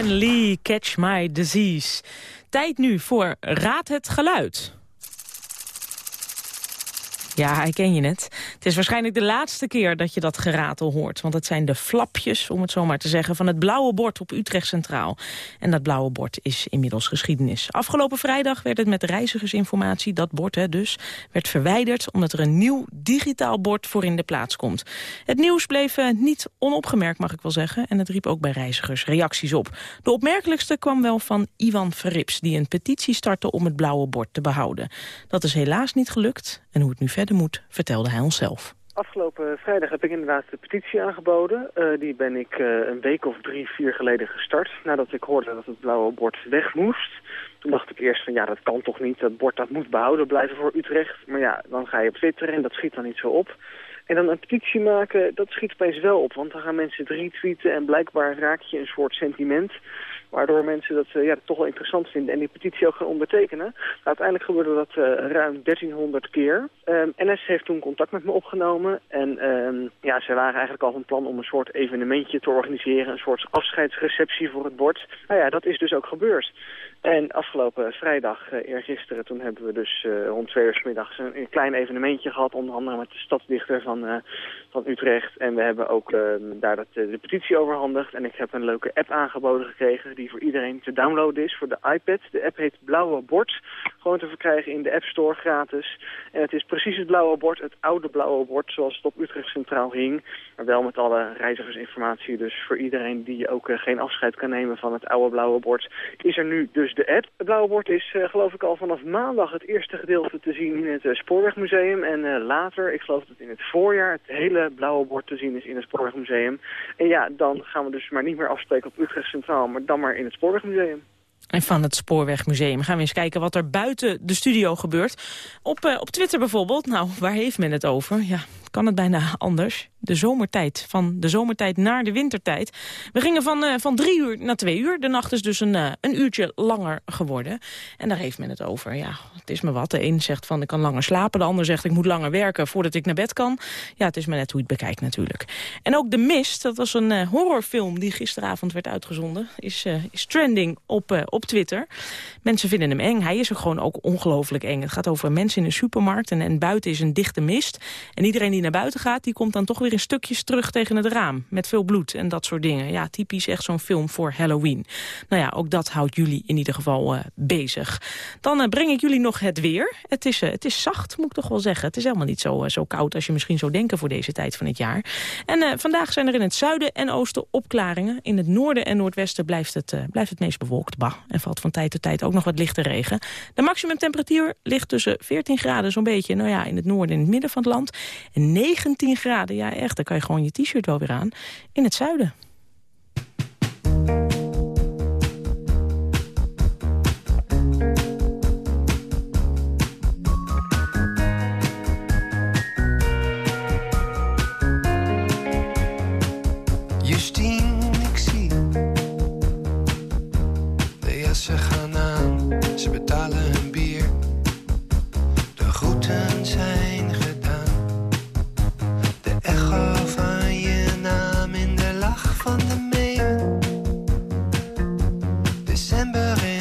Ben Lee, Catch My Disease. Tijd nu voor Raad het Geluid. Ja, herken je het. Het is waarschijnlijk de laatste keer dat je dat geratel hoort. Want het zijn de flapjes, om het zo maar te zeggen... van het blauwe bord op Utrecht Centraal. En dat blauwe bord is inmiddels geschiedenis. Afgelopen vrijdag werd het met reizigersinformatie, dat bord hè, dus... werd verwijderd omdat er een nieuw digitaal bord voor in de plaats komt. Het nieuws bleef eh, niet onopgemerkt, mag ik wel zeggen. En het riep ook bij reizigers reacties op. De opmerkelijkste kwam wel van Ivan Verrips... die een petitie startte om het blauwe bord te behouden. Dat is helaas niet gelukt. En hoe het nu verder moet, vertelde hij onszelf. Afgelopen vrijdag heb ik inderdaad de petitie aangeboden. Uh, die ben ik uh, een week of drie, vier geleden gestart. Nadat ik hoorde dat het blauwe bord weg moest. Toen dacht ik eerst van ja, dat kan toch niet. Dat bord dat moet behouden blijven voor Utrecht. Maar ja, dan ga je op Twitter en dat schiet dan niet zo op. En dan een petitie maken, dat schiet opeens wel op. Want dan gaan mensen het retweeten en blijkbaar raak je een soort sentiment... Waardoor mensen dat uh, ja, toch wel interessant vinden en die petitie ook gaan ondertekenen. Uiteindelijk gebeurde dat uh, ruim 1300 keer. Um, NS heeft toen contact met me opgenomen. En um, ja, ze waren eigenlijk al van plan om een soort evenementje te organiseren. Een soort afscheidsreceptie voor het bord. Nou ja, dat is dus ook gebeurd. En afgelopen vrijdag, uh, eergisteren, toen hebben we dus uh, rond twee uur s middags een, klein evenementje gehad. Onder andere met de stadsdichter van, uh, van Utrecht. En we hebben ook daar dat, de petitie overhandigd. En ik heb een leuke app aangeboden gekregen die voor iedereen te downloaden is voor de iPad. De app heet Blauwe Bord. Gewoon te verkrijgen in de App Store gratis. En het is precies het blauwe bord, het oude blauwe bord zoals het op Utrecht Centraal hing. Maar wel met alle reizigersinformatie. Dus voor iedereen die ook geen afscheid kan nemen van het oude blauwe bord, is er nu dus de app. Het blauwe bord is uh, geloof ik al vanaf maandag het eerste gedeelte te zien in het uh, Spoorwegmuseum. En later, ik geloof dat in het voorjaar, het hele blauwe bord te zien is in het Spoorwegmuseum. En ja, dan gaan we dus maar niet meer afspreken op Utrecht Centraal, maar dan maar in het Spoorwegmuseum. En van het Spoorwegmuseum gaan we eens kijken wat er buiten de studio gebeurt. Op, op Twitter bijvoorbeeld, nou, waar heeft men het over? Ja, kan het bijna anders. De zomertijd, van de zomertijd naar de wintertijd. We gingen van, uh, van drie uur naar twee uur. De nacht is dus een, uh, een uurtje langer geworden. En daar heeft men het over. Ja, het is me wat. De een zegt van ik kan langer slapen. De ander zegt ik moet langer werken voordat ik naar bed kan. Ja, het is maar net hoe je het bekijkt natuurlijk. En ook De Mist, dat was een uh, horrorfilm die gisteravond werd uitgezonden. Is, is trending op, op Twitter. Mensen vinden hem eng. Hij is er gewoon ook ongelooflijk eng. Het gaat over mensen in een supermarkt en, en buiten is een dichte mist. En iedereen die naar buiten gaat, die komt dan toch weer in stukjes terug tegen het raam. Met veel bloed en dat soort dingen. Ja, typisch echt zo'n film voor Halloween. Nou ja, ook dat houdt jullie in ieder geval uh, bezig. Dan uh, breng ik jullie nog het weer. Het is, uh, het is zacht, moet ik toch wel zeggen. Het is helemaal niet zo, zo koud als je misschien zou denken voor deze tijd van het jaar. En vandaag zijn er in het zuiden en oosten opklaringen. In het noorden en noordwesten blijft het, blijft het meest bewolkt. Bah, en valt van tijd tot tijd ook nog wat lichte regen. De maximumtemperatuur ligt tussen 14 graden zo'n beetje. Nou ja, in het noorden en het midden van het land. En 19 graden, ja echt, dan kan je gewoon je t-shirt wel weer aan. In het zuiden. December in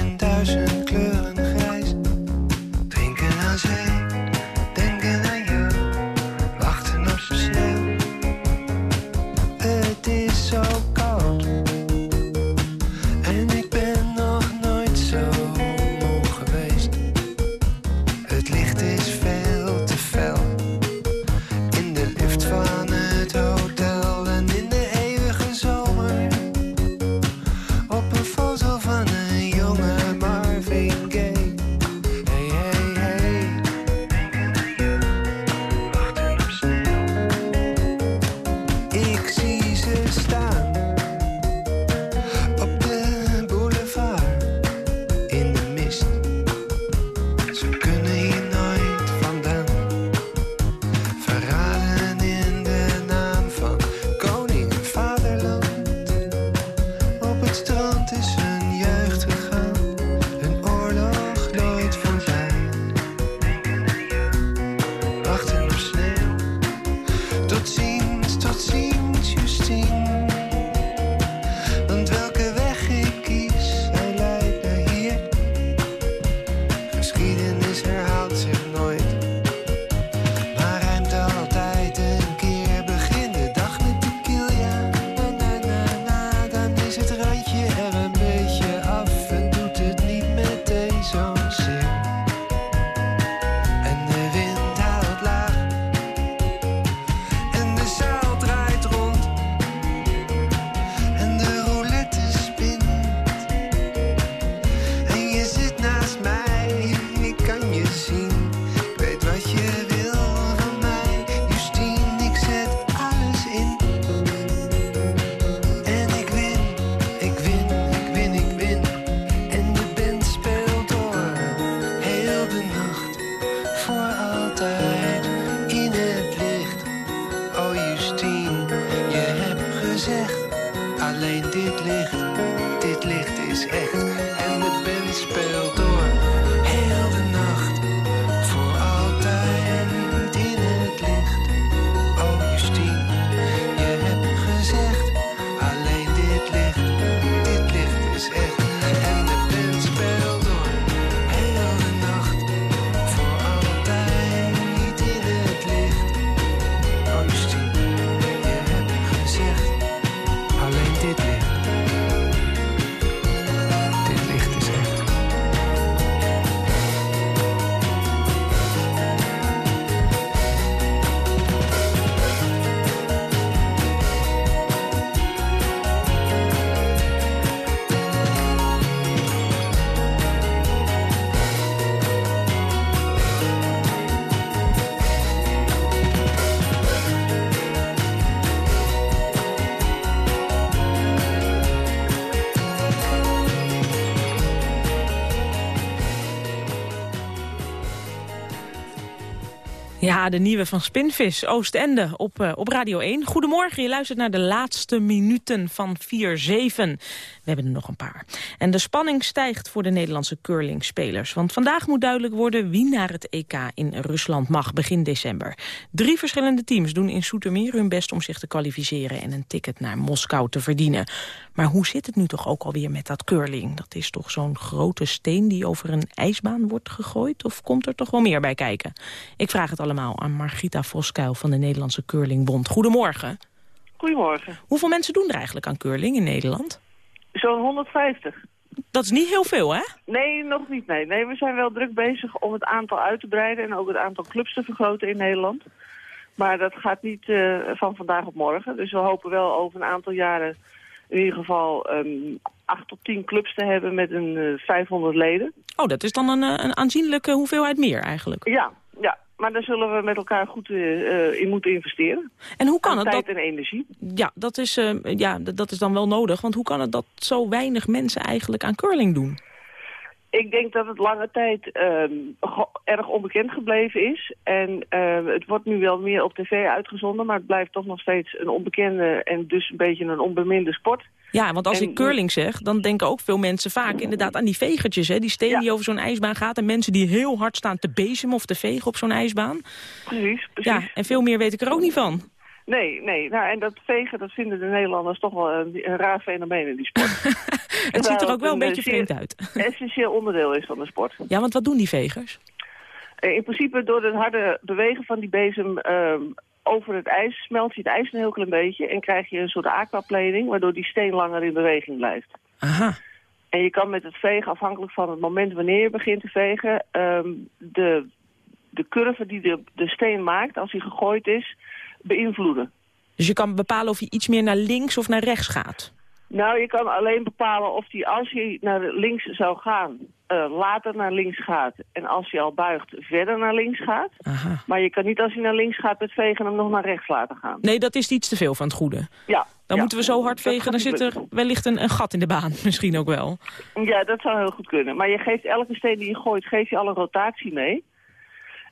De nieuwe van Spinvis, Oostende, op, eh, op Radio 1. Goedemorgen, je luistert naar de laatste minuten van 4-7. We hebben er nog een paar. En de spanning stijgt voor de Nederlandse curlingspelers. Want vandaag moet duidelijk worden wie naar het EK in Rusland mag begin december. Drie verschillende teams doen in Soetermeer hun best om zich te kwalificeren... en een ticket naar Moskou te verdienen. Maar hoe zit het nu toch ook alweer met dat curling? Dat is toch zo'n grote steen die over een ijsbaan wordt gegooid? Of komt er toch wel meer bij kijken? Ik vraag het allemaal aan Margita Voskuil van de Nederlandse Curlingbond. Goedemorgen. Goedemorgen. Hoeveel mensen doen er eigenlijk aan curling in Nederland? Zo'n 150. Dat is niet heel veel, hè? Nee, nog niet. Nee. nee, we zijn wel druk bezig om het aantal uit te breiden... en ook het aantal clubs te vergroten in Nederland. Maar dat gaat niet eh, van vandaag op morgen. Dus we hopen wel over een aantal jaren in ieder geval ehm, acht tot tien clubs te hebben met een eh, 500 leden. Oh, dat is dan een, eh, een aanzienlijke hoeveelheid meer eigenlijk. Ja. Maar daar zullen we met elkaar goed eh, in moeten investeren. En hoe kan Aan het tijd dat... en energie. Ja, dat is, eh, ja, dat is dan wel nodig. Want hoe kan het dat zo weinig mensen eigenlijk aan curling doen? Ik denk dat het lange tijd ehm, erg onbekend gebleven is. En ehm, het wordt nu wel meer op tv uitgezonden, maar het blijft toch nog steeds een onbekende en dus een beetje een onbeminde sport. Ja, want als En- ik curling zeg, dan denken ook veel mensen vaak inderdaad aan die vegertjes. Hè? Die steen die over zo'n ijsbaan gaat. En mensen die heel hard staan te bezemen of te vegen op zo'n ijsbaan. Precies, precies. Ja, en veel meer weet ik er ook niet van. Nee, nee. Nou, en dat vegen, dat vinden de Nederlanders toch wel een, een raar fenomeen in die sport. Het ziet er ook wel een beetje zeer vreemd uit. essentieel onderdeel is van de sport. Ja, want wat doen die vegers? Eh, In principe door het harde bewegen van die bezem ehm, over het ijs smelt je het ijs een heel klein beetje en krijg je een soort aquaplaning waardoor die steen langer in beweging blijft. Aha. En je kan met het vegen, afhankelijk van het moment wanneer je begint te vegen, ehm, de, de curve die de, de steen maakt als hij gegooid is, beïnvloeden. Dus je kan bepalen of je iets meer naar links of naar rechts gaat. Nou, je kan alleen bepalen of hij als hij naar links zou gaan, eh, later naar links gaat. En als hij al buigt, verder naar links gaat. Aha. Maar je kan niet als hij naar links gaat met vegen hem nog naar rechts laten gaan. Nee, dat is iets te veel van het goede. Ja. Dan ja. moeten we zo hard vegen, dan zit er wellicht een, een gat in de baan. Misschien ook wel. Ja, dat zou heel goed kunnen. Maar je geeft elke steen die je gooit, geef je al een rotatie mee.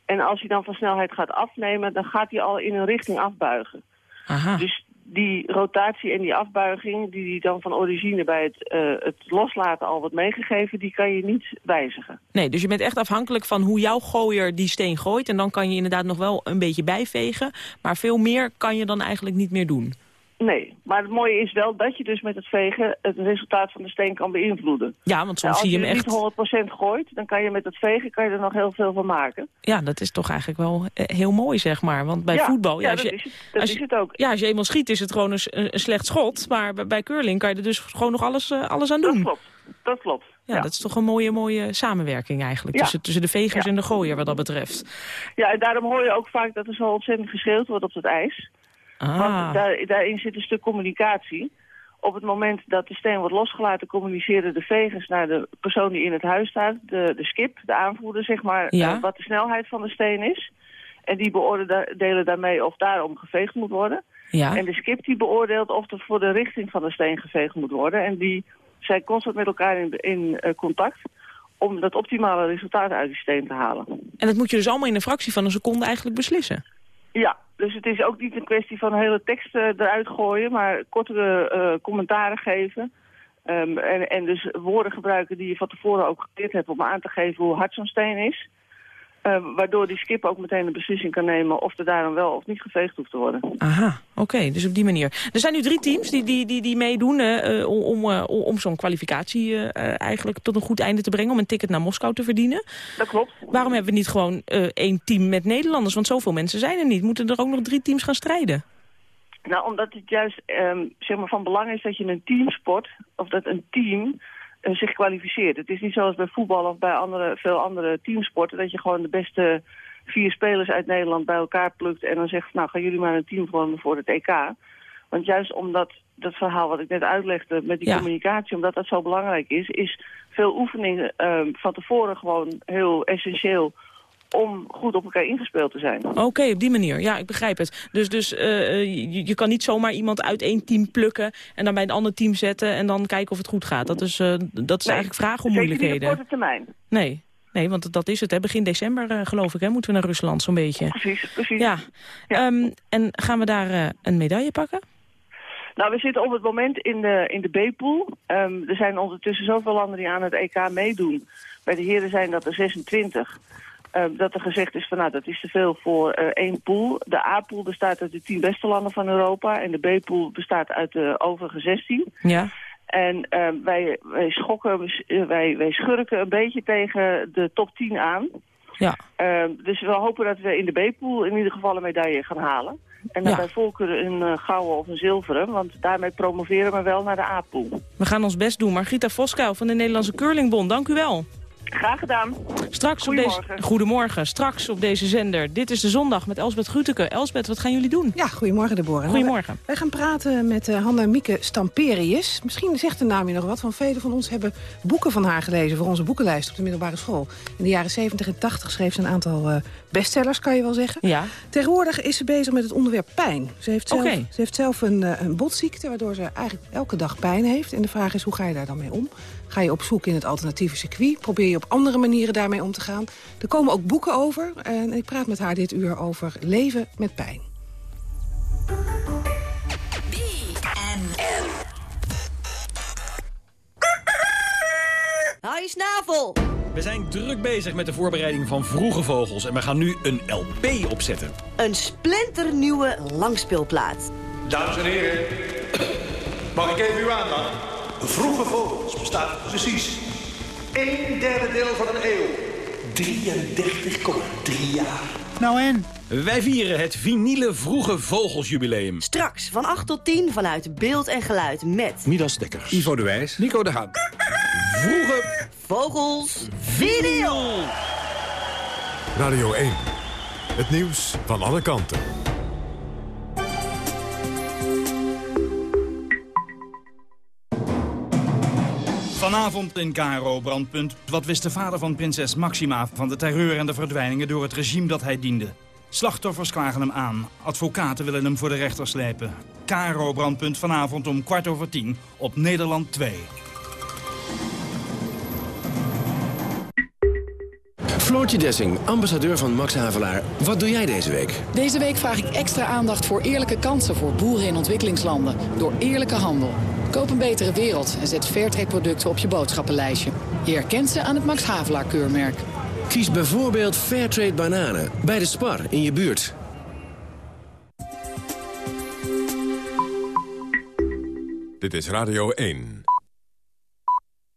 En als hij dan van snelheid gaat afnemen, dan gaat hij al in een richting afbuigen. Aha. Dus die rotatie en die afbuiging, die hij dan van origine bij het, eh, het loslaten al wordt meegegeven, die kan je niet wijzigen. Nee, dus je bent echt afhankelijk van hoe jouw gooier die steen gooit. En dan kan je inderdaad nog wel een beetje bijvegen. Maar veel meer kan je dan eigenlijk niet meer doen. Nee, maar het mooie is wel dat je dus met het vegen het resultaat van de steen kan beïnvloeden. Ja, want soms zie je hem Als je echt... niet 100% gooit, dan kan je met het vegen kan je er nog heel veel van maken. Ja, dat is toch eigenlijk wel eh, heel mooi, zeg maar. Want bij Ja, voetbal... ja, als dat je, is het- dat als is je- het ook. Ja, als je eenmaal schiet is het gewoon een, slecht schot. Maar bij, curling kan je er dus gewoon nog alles, eh, alles aan doen. Dat klopt, dat klopt. Ja, dat is toch een mooie, mooie samenwerking eigenlijk. Ja. Tussen, tussen de vegers Ja. en de gooier wat dat betreft. Ja, en daarom hoor je ook vaak dat er zo ontzettend geschreeuwd wordt op het ijs. Ah. Want daar, daarin zit een stuk communicatie. Op het moment dat de steen wordt losgelaten, communiceren de vegers naar de persoon die in het huis staat, de, de skip, de aanvoerder, zeg maar, Ja. eh, wat de snelheid van de steen is. En die beoordelen daarmee of daarom geveegd moet worden. Ja. En de skip die beoordeelt of er voor de richting van de steen geveegd moet worden. En die zijn constant met elkaar in, in eh, contact om dat optimale resultaat uit die steen te halen. En dat moet je dus allemaal in een fractie van een seconde eigenlijk beslissen. Ja, dus het is ook niet een kwestie van hele teksten eruit gooien, maar kortere eh, commentaren geven. Ehm, en, en dus woorden gebruiken die je van tevoren ook geleerd hebt om aan te geven hoe hard zo'n steen is. Ehm, waardoor die skip ook meteen een beslissing kan nemen of er daarom wel of niet geveegd hoeft te worden. Aha, oké, dus op die manier. Er zijn nu drie teams die, die, die, die meedoen eh, om, om, eh, om zo'n kwalificatie eh, eigenlijk tot een goed einde te brengen. Om een ticket naar Moskou te verdienen. Dat klopt. Waarom hebben we niet gewoon één team met Nederlanders? Want zoveel mensen zijn er niet. Moeten er ook nog drie teams gaan strijden? Nou, omdat het juist ehm, zeg maar van belang is dat je een teamsport, of dat een team uh, zich kwalificeert. Het is niet zoals bij voetbal of bij andere, veel andere teamsporten... dat je gewoon de beste vier spelers uit Nederland bij elkaar plukt... en dan zegt, nou, gaan jullie maar een team vormen voor het EK. Want juist omdat dat verhaal wat ik net uitlegde met die communicatie... omdat dat zo belangrijk is, is veel oefeningen uh, van tevoren gewoon heel essentieel om goed op elkaar ingespeeld te zijn. Oké, op die manier. Ja, ik begrijp het. Dus, dus uh, je, je, kan niet zomaar iemand uit één team plukken... en dan bij een ander team zetten en dan kijken of het goed gaat. Dat is, uh, dat is nee, eigenlijk vragen om moeilijkheden. Zeker korte termijn. Nee. Nee, want dat is het. Hè. Begin december, uh, geloof ik, hè, moeten we naar Rusland zo'n beetje. Precies, precies. Ja. ja. Um, en gaan we daar een medaille pakken? Nou, we zitten op het moment in de, in de B-pool. Um, er zijn ondertussen zoveel landen die aan het EK meedoen. Bij de heren zijn dat er 26. Uh, dat er gezegd is van nou dat is te veel voor uh, één pool. De A-pool bestaat uit de tien beste landen van Europa en de B-pool bestaat uit de overige 16. Ja. En uh, wij, wij schokken, wij, wij schurken een beetje tegen de top 10 aan. Ja. dus we hopen dat we in de B-pool in ieder geval een medaille gaan halen. En dan ja. bij voorkeur een gouden of een zilveren, want daarmee promoveren we wel naar de A-pool. We gaan ons best doen. Margita Voskuil van de Nederlandse Curlingbond, dank u wel. Graag gedaan. Straks Goedemorgen. Op deze, goedemorgen. Straks op deze zender. Dit is de zondag met Elsbeth Gruteke. Elsbeth, wat gaan jullie doen? Ja, goedemorgen Deborah. Goedemorgen. Nou, wij gaan praten met uh, Hanna Mieke Stamperius. Misschien zegt de naam je nog wat. Van velen van ons hebben boeken van haar gelezen... voor onze boekenlijst op de middelbare school. In de jaren 70 en 80 schreef ze een aantal uh, bestsellers, kan je wel zeggen. Ja. Tegenwoordig is ze bezig met het onderwerp pijn. Ze heeft zelf, okay. ze heeft zelf een, uh, een botziekte... waardoor ze eigenlijk elke dag pijn heeft. En de vraag is, hoe ga je daar dan mee om? Ga je op zoek in het alternatieve circuit? Probeer je op andere manieren daarmee om te gaan? Er komen ook boeken over. En ik praat met haar dit uur over leven met pijn. Hou je snavel! We zijn druk bezig met de voorbereiding van Vroege Vogels... en we gaan nu een LP opzetten. Een splinternieuwe langspeelplaat. Dames en heren, mag ik even uw aandacht? Vroege Vogels bestaat precies een derde deel van een eeuw. 33,3 jaar. Nou en? Wij vieren het vinyle Vroege Vogelsjubileum. Straks van 8 tot 10 vanuit Beeld en Geluid met... Midas Dekkers. Ivo de Wijs. Nico de Haan. Vroege Vogels Video. Radio 1. Het nieuws van alle kanten. Vanavond in KRO Brandpunt. Wat wist de vader van prinses Maxima van de terreur en de verdwijningen door het regime dat hij diende? Slachtoffers klagen hem aan. Advocaten willen hem voor de rechter slepen. KRO Brandpunt vanavond om kwart over tien op Nederland 2. Floortje Dessing, ambassadeur van Max Havelaar. Wat doe jij deze week? Deze week vraag ik extra aandacht voor eerlijke kansen voor boeren in ontwikkelingslanden. Door eerlijke handel. Koop een betere wereld en zet Fairtrade producten op je boodschappenlijstje. Je herkent ze aan het Max Havelaar keurmerk. Kies bijvoorbeeld Fairtrade bananen bij de Spar in je buurt. Dit is Radio 1.